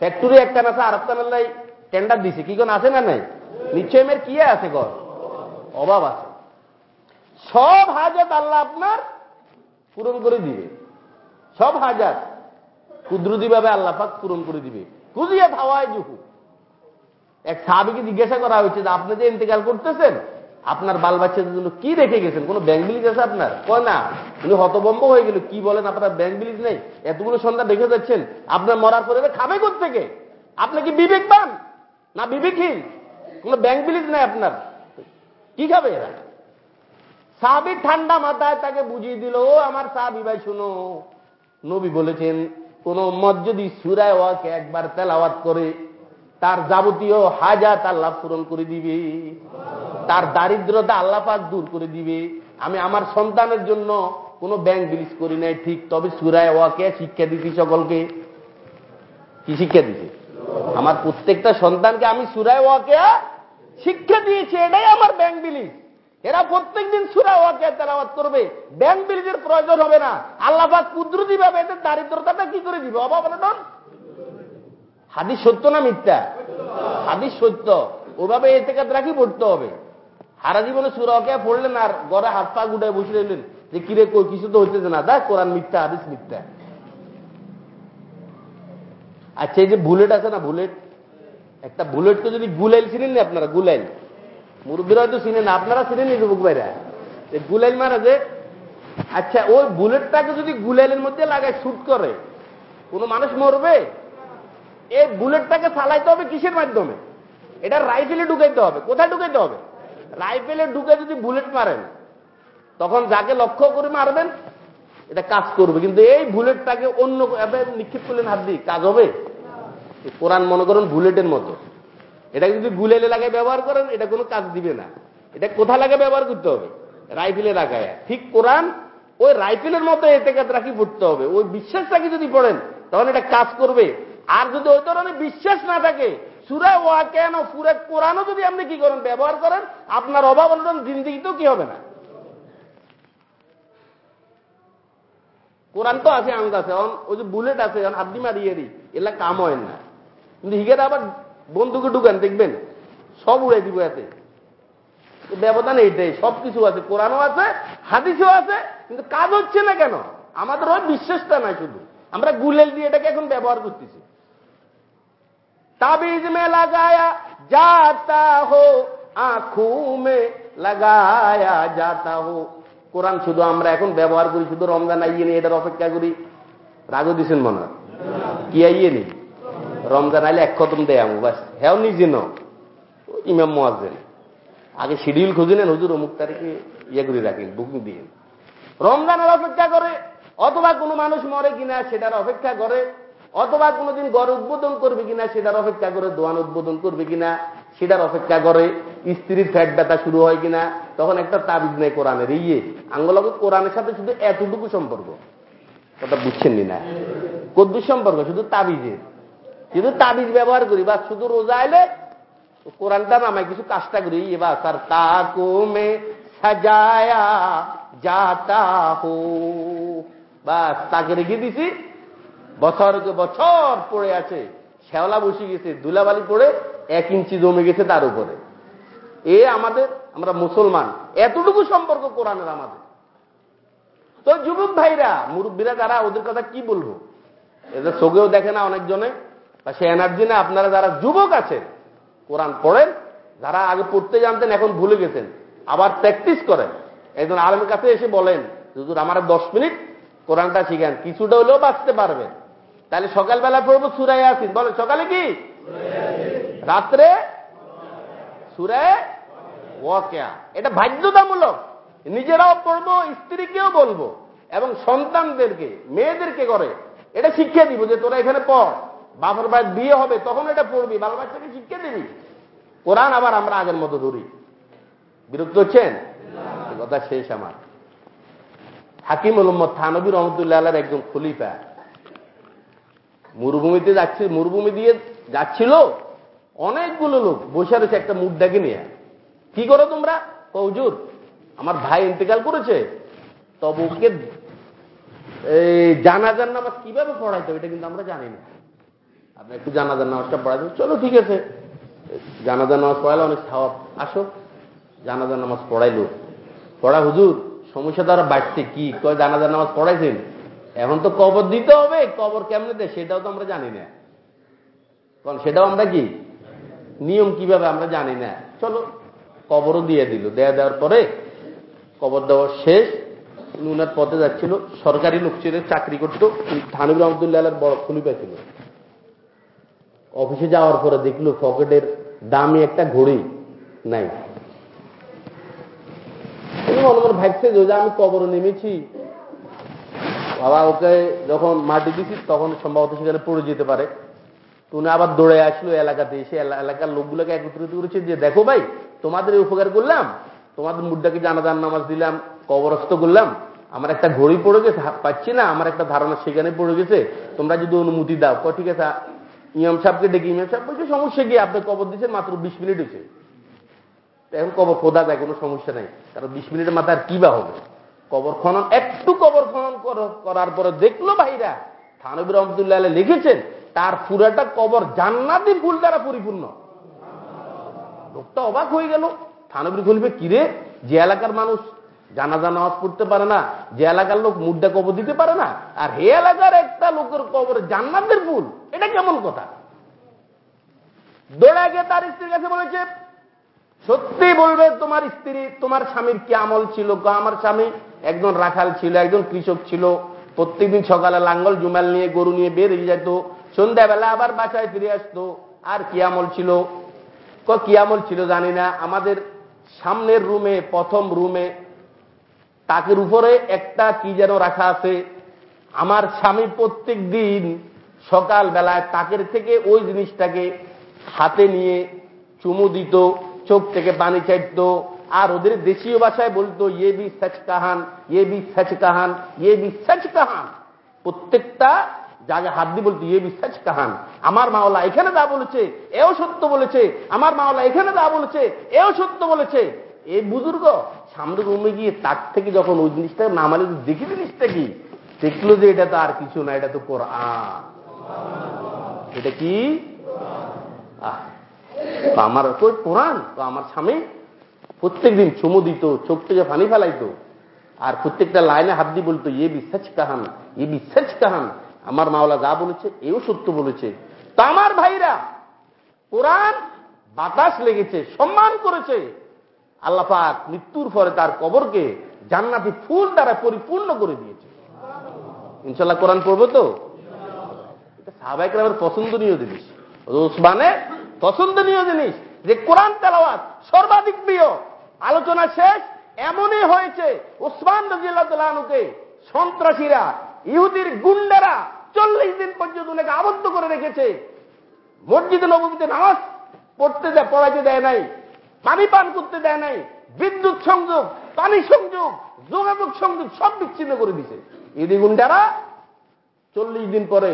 ফ্যাক্টরি একখান আছে, আর একখান টেন্ডার দিছে। কি কোন আছে না নাই? নিশ্চয় মেয়ের কি আছে গর অভাব আছে। সব হাজত আল্লাহ আপনার পূরণ করে দিবে। সব হাজার। কুদরতি ভাবে আল্লাহ পাক পূরণ করে দিবে। কুজিয়া হাওয়ায় জুহু। এক সাহাবিকে জিজ্ঞাসা করা হয়েছে যে, আপনি যে ইন্তেকাল করতেছেন, আপনার বাল বাচ্চাদের জন্য কি রেখে গেছেন? কোন ব্যাংক বিলিজ আছে আপনার? কয়, না। উনি হতবম্ব হয়ে গেল, কি বলেন, আপনার ব্যাংক বিলিজ নেই। এতগুলো সন্ধ্যা রেখে যাচ্ছেন, আপনার মরার পরে খাবে থেকে আপনি কি বিবেকবান না বিবেকহীন? কোন ব্যাংক বিলিজ নেই আপনার? কি খাবে এরা? সাহাবি ঠান্ডা মাথায় তাকে বুঝিয়ে দিল, ও আমার সাহাবি ভাই, শুনো। নবী বলেছেন, কোন মত যদি সুরায় ওয়াকে একবার তেলাওয়াত করে, তার যাবতীয় হাজাত আল্লাহ পূরণ করে দিবে। তার দারিদ্রতা আল্লাহ পাক দূর করে দিবে। আমি আমার সন্তানের জন্য কোনো ব্যাংক বিলিজ করি নাই, ঠিক তবে সুরায় ওয়াকে শিক্ষা দিছি সকলকে। কি শিক্ষা দিছি? আমার প্রত্যেকটা সন্তানকে আমি সুরায় ওয়াকে শিক্ষা দিয়েছি, এটাই আমার ব্যাংক বিলিজ এরা প্রত্যেকদিন সুরা ওয়াকে তেলাওয়াত করবে। ব্যাংক বিলিজের প্রয়োজন হবে না। আল্লাহ পাক কুদরতি ভাবে এদের দারিদ্রতাটা কি করে দিবে? অভাব অনটন হাদিস সত্য না মিথ্যা? হাদিস সত্য। ওভাবে এতে কাজ রাখি পড়তে হবে। সারা জীবনে সুরাকে পড়লেন আর গড়ে হাত পা গুটায় বসে রইলেন যে কিরে কই, কিছু তো হইতেছে না। দেখ, কোরআন মিথ্যা, হাদিস মিথ্যা। আচ্ছা এই যে বুলেট আছে না, বুলেট? একটা বুলেট তো যদি গুলাইল চিনেন না আপনারা, গুলাইল। মুরব্বীরা হয়তো চিনেন না, আপনারা চিনেন নি যুবক ভাইরা? গুলাইল মারা যে আচ্ছা ওই বুলেটটাকে যদি গুলাইলের মধ্যে লাগায় শুট করে, কোনো মানুষ মরবে? এই বুলেটটাকে চালাইতে হবে কিসের মাধ্যমে? এটা রাইফেলে ঢুকাইতে হবে। কোথায় ঢুকাইতে হবে? রাইফেলে ঢুকে যদি বুলেট মারেন, তখন যাকে লক্ষ্য করে মারবেন, এটা কাজ করবে। কিন্তু এই বুলেটটাকে অন্য নিক্ষেপ করলেন হাত দিয়ে কাজ হবে? কোরআন মনে করেন বুলেটের মতো। এটা যদি গুলেলে লাগায় ব্যবহার করেন, এটা কোনো কাজ দিবে না। এটা কোথা লাগে ব্যবহার করতে হবে? রাইফেলে লাগায় ঠিক কোরআন, ওই রাইফেলের মতো এতে রাখি পড়তে হবে। ওই বিশ্বাস রাখি যদি পড়েন তখন এটা কাজ করবে। আর যদি ওই ধরনের বিশ্বাস না থাকে, সুরা ওয়া কেন সুরে কোরআনও যদি আপনি কি করেন, ব্যবহার করেন, আপনার অভাব অনটন জিন্দিগিতেও কি হবে না? কোরআন তো আছে আঙ্গ আছে। ওই যে বুলেট আছে হাড্ডি মারিয়েরই এলা কাম হয় না। কিন্তু হিগের আবার বন্ধুকে ঢুকান, দেখবেন? সব উড়ে দিব এতে। ব্যবধান এইটাই সব কিছু আছে, কোরআনও আছে, হাদিসও আছে, কিন্তু কাজ হচ্ছে না কেন? আমাদের ওই বিশ্বাসটা নাই শুধু। আমরা গুলেল দিয়ে এটাকে এখন ব্যবহার করতেছি। তাবিজ মে লাগায়া যাতা হো, আঁখু মে লাগায়া যাতা হো। কোরআন শুধু আমরা এখন ব্যবহার করি, শুধু রমজান আইয়ে নিয়ে এটার অপেক্ষা করি। রাগও দিছেন মনে হয়? কি আইয়ে নি রমজান আইলে এক খতম দেয় আমু, বাস। হ্যাঁ নিজে ন ইমাম মোয়াজেন আগে শিডিউল খুঁজে নেন, হুজুর অমুক তারিখে ইয়ে করে রাখেন বুকিং দিয়ে। রমজানের অপেক্ষা করে, অথবা কোনো মানুষ মরে কিনা সেটার অপেক্ষা করে, অথবা কোনোদিন গড় উদ্বোধন করবে কিনা সেটার অপেক্ষা করে, দোয়ান উদ্বোধন করবে কিনা সেটার অপেক্ষা করে, স্ত্রীর ফ্যাট ব্যথা শুরু হয় কিনা, তখন একটা তাবিজ নেই কোরআনের। ইয়ে আঙ্গলক কোরআনের সাথে শুধু এতটুকু সম্পর্ক। কথা বুঝছেন না? কদ্দুর সম্পর্ক, শুধু তাবিজের। শুধু তাবিজ ব্যবহার করি বা শুধু রোজা এলে কোরআনটা নামায় কিছু কাজটা করি এবার তার তাকুমে সাজায়া যাতা হো। বাস তাকে রেখে দিছি? বছর বছর পড়ে আছে, শ্যাওলা বসে গেছে দুলাবালি পড়ে এক ইঞ্চি জমে গেছে তার উপরে। এ আমাদের, আমরা মুসলমান, এতটুকু সম্পর্ক কোরআনের আমাদের। তো যুবক ভাইরা, মুরব্বীরা যারা, ওদের কথা কি বলব? এদের চোখেও দেখে না অনেকজনে। বা সে এনার্জি না আপনারা যারা যুবক আছেন, কোরআন পড়েন, যারা আগে পড়তে জানতেন এখন ভুলে গেছেন, আবার প্র্যাকটিস করেন। একজন আলমের কাছে এসে বলেন, হুজুর, আমার দশ মিনিট কোরআনটা শিখেন, কিছুটা হলেও বাঁচতে পারবেন। তাহলে সকালবেলা পড়ব সুরাই আসিন বলেন, সকালে কি? রাত্রে? সুরায় ওয়াকিয়া। এটা বাধ্যতামূলক। নিজেরাও পড়ব, স্ত্রীকেও বলব, এবং সন্তানদেরকে, মেয়েদেরকে করে, এটা শিক্ষা দিব যে তোরা এখানে পড়। বাবার বাড়ি বিয়ে হবে তখন এটা পড়বি বাল বাচ্চাকে শিক্ষা দিবি। কোরআন আবার আমরা আগের মতো ধরি। বিরক্ত হচ্ছেন? কথা শেষ আমার। হাকিম মোহাম্মদ থানবী রহমতুল্লাহ আল্লাহর একজন খলিফা। মরুভূমিতে যাচ্ছে মরুভূমি দিয়ে যাচ্ছিল অনেকগুলো লোক বসে রয়েছে একটা মুদ্রাকে নিয়ে। কি করো তোমরা? কৌজুর আমার ভাই ইন্তেকাল করেছে। তবে ওকে জানাজার নামাজ কীভাবে পড়াইতে হবে এটা কিন্তু আমরা জানি না। আপনি একটু জানাজার নামাজটা পড়াই চলো, ঠিক আছে। জানাজার নামাজ পড়াইলে অনেক স্বভাব আসো, জানাজার নামাজ পড়াইলো। পড়া, হুজুর, সমস্যা দ্বারা বাড়ছে। কি কয়, জানাজার নামাজ পড়াইছেন? এখন তো কবর দিতে হবে। কবর কেমনে দেয় সেটাও তো আমরা জানি না। কারণ সেটাও আমরা কি? নিয়ম কীভাবে আমরা জানি না। চলো, কবরও দিয়ে দিল। দেয়া দেওয়ার পরে কবর দেওয়ার শেষ। উনার পথে যাচ্ছিল। সরকারি লোক ছিল চাকরি করতো। থানুর রহমদুল্লাহ বড় খুলি পাইছিল অফিসে যাওয়ার পরে দেখল পকেটের দামি একটা ঘড়ি নাই। মনে ভাবছে যে আমি কবর নেমেছি। বাবা ওকে যখন মাটি দিছি, তখন সম্ভবত সেখানে পড়ে যেতে পারে। উনি আবার দৌড়ে আসলো এলাকাতে এসে এলাকার লোকগুলোকে একত্রিত করেছে যে, দেখো ভাই, তোমাদের উপকার করলাম। তোমাদের মুদ্রাকে জানাজান নামাজ দিলাম, কবরস্থ করলাম। আমার একটা ঘড়ি পড়ে গেছে পাচ্ছি না, আমার একটা ধারণা সেখানে পড়ে গেছে। তোমরা যদি অনুমতি দাও। ঠিক আছে ইমাম সাহেবকে ডেকে ইমাম সাহেব বলছে সমস্যা কি? আপনি কবর দিচ্ছেন মাত্র বিশ মিনিট হয়েছে। এখন কবর খোদা যায় কোনো সমস্যা নেই। কারণ বিশ মিনিটের মাথায় কি বা হবে? কবর খনন, একটু কবর খনন করার পরে দেখল ভাইরা, থানবির রহমতুল্লাহ লিখেছেন, তার পুরাটা কবর জান্নাতি ফুল দ্বারা পরিপূর্ণ। লোকটা অবাক হয়ে গেল। থানবির খুলবে কিরে, যে এলাকার মানুষ জানাজা নামাজ পড়তে পারে না, যে এলাকার লোক মুদ্রা কবর দিতে পারে না, আর হে এলাকার একটা লোকের কবর জান্নাতের ফুল, এটা কেমন কথা? দৌড়া গিয়ে তার স্ত্রীর কাছে বলেছে, সত্যি বলবে তোমার স্ত্রী, তোমার স্বামীর কি আমল ছিল? আমার স্বামী একজন রাখাল ছিল, একজন কৃষক ছিল। প্রত্যেকদিন সকালে লাঙ্গল, জুমাল নিয়ে, গরু নিয়ে বের বেরিয়ে যেত, সন্ধ্যাবেলা আবার বাসায় ফিরে আসতো। আর কি আমল ছিল? কি আমল ছিল জানি না। আমাদের সামনের রুমে, প্রথম রুমে তাকের উপরে একটা কি যেন রাখা আছে। আমার স্বামী প্রত্যেক দিন সকাল বেলায় তাকের থেকে ওই জিনিসটাকে হাতে নিয়ে চুমু দিত, চোখ থেকে পানি চাইত। আর ওদের দেশীয় ভাষায় বলতো ইয়ে বি সচ কাহান ইয়ে বি সচ কাহান ইয়ে বি সচ কাহান। প্রত্যেকটা জায়গায় হাত দিয়ে বলতো ইয়ে বি সচ কাহান। আমার মাওলা এখানে দা বলেছে, এও সত্য বলেছে। আমার মাওলা এখানে দা বলেছে, এও সত্য বলেছে। এই বুজুর্গ, সামনে রুমে গিয়ে তার থেকে যখন ওই জিনিসটা নামালে দেখি জিনিসটা কি? দেখল যে এটা তো আর কিছু না, এটা তো কোরআন। এটা কি? তো আমার কই কোরআন? তো আমার স্বামী প্রত্যেক দিন চুমু দিত, চোখ থেকে পানি ফেলাইতো। আর প্রত্যেকটা লাইনে হাত দিয়ে বলতো ইয়ে বিশ্বাস কাহান ইয়ে বিশ্বাস কাহান। আমার মাওলা যা বলেছে, এও সত্য বলেছে। তা আমার ভাইরা, কোরআন বাতাস লেগেছে, সম্মান করেছে। আল্লাপাক মৃত্যুর পরে তার কবরকে জান্নাতি ফুল দ্বারা পরিপূর্ণ করে দিয়েছে। ইনশাল্লাহ কোরআন পড়ব তো? এটা সাহাবাহিক পছন্দনীয় জিনিস। ওসমানের পছন্দনীয় জিনিস যে কোরআন তেলাওয়াত সর্বাধিক প্রিয়। আলোচনা শেষ, এমনই হয়েছে ওসমান রাজিয়ালকে সন্ত্রাসীরা, ইহুদির গুন্ডারা চল্লিশ দিন পর্যন্ত ওনাকে আবদ্ধ করে রেখেছে। মসজিদে নবমীতে নামাজ পড়তে দেয় পড়াইতে দেয় নাই। পানি পান করতে দেয় নাই, বিদ্যুৎ সংযোগ, পানি সংযোগ, যোগাযোগ সংযোগ, সব বিচ্ছিন্ন করে দিছে। ইহুদি গুন্ডারা চল্লিশ দিন পরে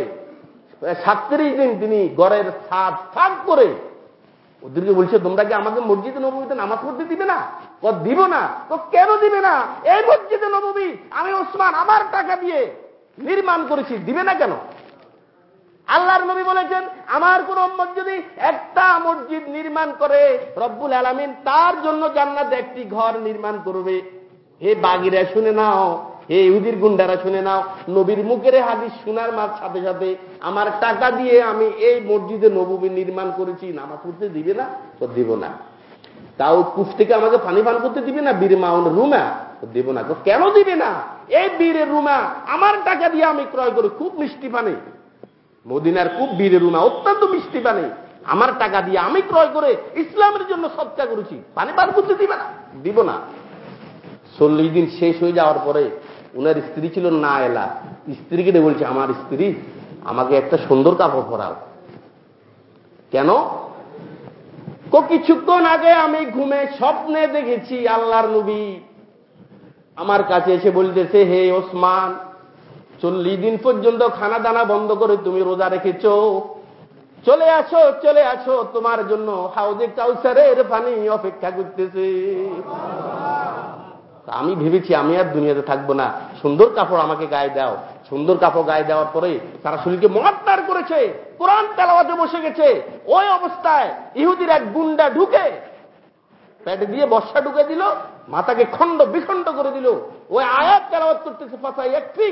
সাতত্রিশ দিন তিনি গড়ের ছাদ ফাঁক করে ওদেরকে বলছে, তোমরা কি আমাকে মসজিদে নবমীতে নামাজ পড়তে দিবে না? ও দিব না। তো কেন দিবে না? এই মসজিদে নবমী, আমি ওসমান, আমার টাকা দিয়ে নির্মাণ করেছি, দিবে না কেন? আল্লাহর নবী বলেছেন, আমার কোন উম্মত যদি একটা মসজিদ নির্মাণ করে, রব্বুল আলামিন তার জন্য জান্নাত একটি ঘর নির্মাণ করবে। হে বাগিরা, শুনে নাও। হে ইহুদির গুন্ডারা, শুনে নাও। নবীর মুখের হাদিস শোনার মার সাথে সাথে আমার টাকা দিয়ে আমি এই মসজিদে নবী নির্মাণ করেছি। নামাজ পড়তে দিবে না, তো দিব না। তাও কুফ থেকে আমাকে পানি পান করতে দিবে না, বীর মাউন রুমা দেব না। কেন দিবে না? এই বীরের রুমা, আমার টাকা দিয়ে আমি ক্রয় করি, খুব মিষ্টি পানি। মদিনার খুব বীরের রুমা অত্যন্ত মিষ্টি পানি। আমার টাকা দিয়ে আমি ক্রয় করে ইসলামের জন্য সৎকা করেছি। পানি পান করতে দিবে না, দিব না। চল্লিশ দিন শেষ হয়ে যাওয়ার পরে উনার স্ত্রী ছিল না এলা। স্ত্রীকে বলছে, আমার স্ত্রী, আমাকে একটা সুন্দর কাপড় পরাও। কেন? কো কিছুক্ষণ আগে আমি ঘুমে স্বপ্নে দেখেছি আল্লাহর নবী। আমার কাছে এসে বলতেছে, হে ওসমান চল্লিশ দিন পর্যন্ত খানা দানা বন্ধ করে তুমি রোজা রেখেছ। চলে আসো চলে আসো, তোমার জন্য হাউজে কাউসারের পানি অপেক্ষা করতেছে। আমি ভেবেছি আমি আর দুনিয়াতে থাকব না। সুন্দর কাপড় আমাকে গায়ে দাও। সুন্দর কাপড় গায়ে দেওয়ার পরে তারা শরীরকে মহাত্মার করেছে। কোরআন তেলাওয়াতে বসে গেছে। ওই অবস্থায় ইহুদির এক গুন্ডা ঢুকে প্যাটে দিয়ে বর্ষা ঢুকে দিল মাতাকে খণ্ড বিখণ্ড করে দিল। ওই আয়াত তেলাওয়াত করতেছে, ফাঁসাই একটি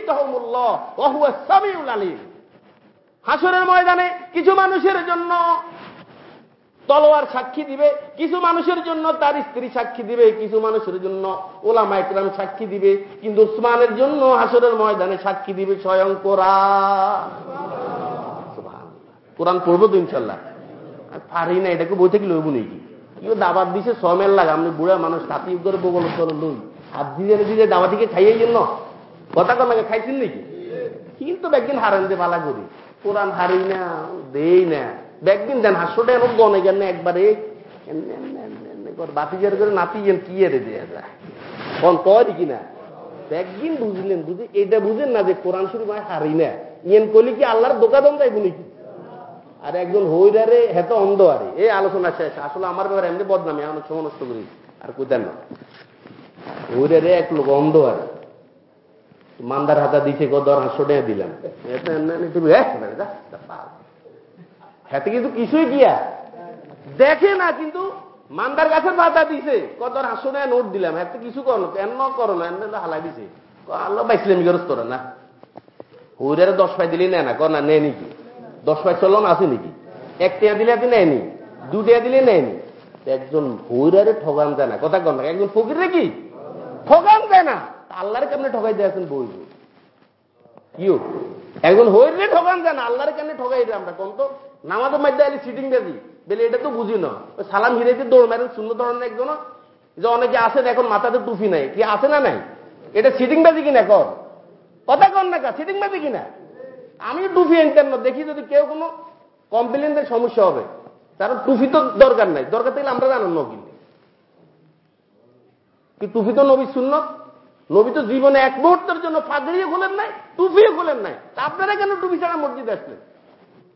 ওহুয়া সামিউল আলিম। হাসরের ময়দানে কিছু মানুষের জন্য তলোয়ার সাক্ষী দিবে, কিছু মানুষের জন্য তার স্ত্রী সাক্ষী দিবে, কিছু মানুষের জন্য ওলামা একরাম সাক্ষী দিবে, কিন্তু উসমানের জন্য হাসরের ময়দানে সাক্ষী দিবে স্বয়ং কোরআন। কোরআন পড়ব তো ইনশাল্লাহ পারি না, এটাকে বই থেকে লইব নাকি? কেউ দাবার দিছে সমেল লাগে। আমি বুড়া মানুষ তাঁতি করে বগল চলো লই। হাত দিয়ে দিয়ে দাবাটিকে খাইয়ে জন্য? কথা কর খাইছেন নাকি? কিন্তু একদিন হারান দিয়ে পালা করি। কোরআন হারি না, দেই না। ব্যাগদিন দেন হাসোটা এমন গনে গেন একবারে। বাতিজার করে নাতি যেন কি এরে দেয়া যায়? কোন কয় কি না? একদিন বুঝলেন, বুঝি এটা বুঝেন না যে কোরআন শরীফ আমি হারি না। ইয়েন কলি কি আল্লাহর দোকান যাইব নাকি? আর একজন হইরারে হেত অন্ধ আরে এই আলোচনা শেষ। আসলে আমার ব্যাপারে এমনি বদনামি আমি সময় নষ্ট করি। আর কোথায় না। হইরারে এক লোক অন্ধ আরে মান্দার হাতা দিছে গদর হাসো দিলাম। হাতে কিন্তু কিছুই গিয়া দেখে না কিন্তু মান্দার গাছের পাতা দিছে। কদর হাসো নোট দিলাম। হাতে কিছু করো কেন করো না এনে হালা দিছে। আল্লাহ বাইসলাম গরজ করে না। হুইরে দশ পাই দিলি নেয় না, কর না নেয় নাকি। দশ পাই চলন আছে নাকি? এক টিয়া দিলে আপনি নেয়নি দু টিয়া দিলে নেয়নি একজন হুইরারে ঠগান যায় না। কথা কর না, একজন ফকির রে কি ঠগান যায় না। আল্লাহর কেমনে ঠকাই দিয়েছেন বই কিও একজন হইলে ঠকান যায় না, আল্লাহর কেমনে দেয় আমরা কোন তো? নামাজের মধ্যে আলি সিটিং বেজি। বলে এটা তো বুঝি না। সালাম হিরেতে দৌড় মারেন শূন্য ধরনের একজন। যে অনেকে আসেন এখন, মাথাতে টুফি নাই। কি আছে না নাই? এটা সিটিং বাজি কিনা কর? কথা কর না কা সিটিং বাজি কিনা? আমি টুফি এনতেন না। দেখি যদি কেউ কোনো কমপ্লেন সমস্যা হবে। তার টুফি তো দরকার নাই। দরকার থাকলে আমরা জানান নকিল কি টুফি তো নবী সুন্নত? নবী তো জীবনে এক মুহূর্তের জন্য ফাগড়িও খোলেন নাই, টুফিও খোলেন নাই। আপনারা কেন টুপি ছাড়া মসজিদে আসলেন?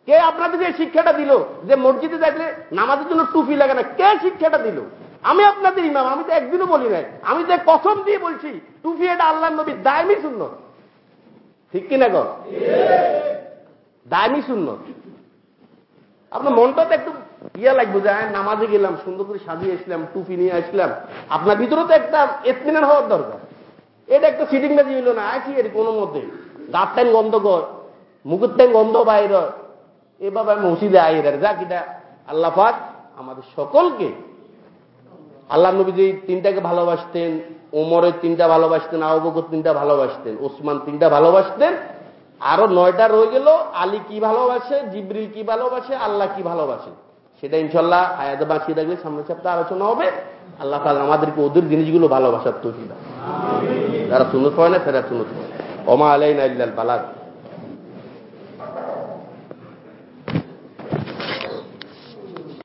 কে আপনাদের এই শিক্ষাটা দিল, যে মসজিদে দেখলে নামাজের জন্য টুপি লাগে না, কে শিক্ষাটা দিল? আমি আপনাদের ইমাম, আমি তো একদিনও বলি নাই। আমি তো কসম দিয়ে বলছি টুপি এটা আল্লাহ নবী দায়মি শূন্য ঠিক কিনা কর দায়মি শূন্য। আপনার মনটা তো একটু ইয়া লাগবে যে হ্যাঁ, নামাজে গেলাম সুন্দর করে সাজিয়ে আসলাম টুপি নিয়ে আসলাম। আপনার ভিতরে তো একটা এতমিনের হওয়ার দরকার। এটা একটা সিটিং বাজি হইল না কি এর কোনো মধ্যে দাঁত ট্যাং গন্ধ কর মুখের ট্যাং গন্ধ বাইর এভাবে মসজিদে আইর যা কিটা আল্লাহ পাক আমাদের সকলকে আল্লাহ নবী যে তিনটাকে ভালোবাসতেন, ওমরের তিনটা ভালোবাসতেন, আবুবকর তিনটা ভালোবাসতেন, ওসমান তিনটা ভালোবাসতেন, আরও নয়টা রয়ে গেল, আলী কি ভালোবাসে, জিব্রিল কি ভালোবাসে, আল্লাহ কি ভালোবাসে। সেটা ইনশাল্লাহ আয়াতে বাঁচিয়ে থাকলে সামনের সপ্তাহে আলোচনা হবে। আল্লাহ তালা আমাদেরকে ওদের জিনিসগুলো ভালোবাসার তৈরি যারা সুনত হয় না সেটা সুনত হয় ওমা আলাই না বালাদ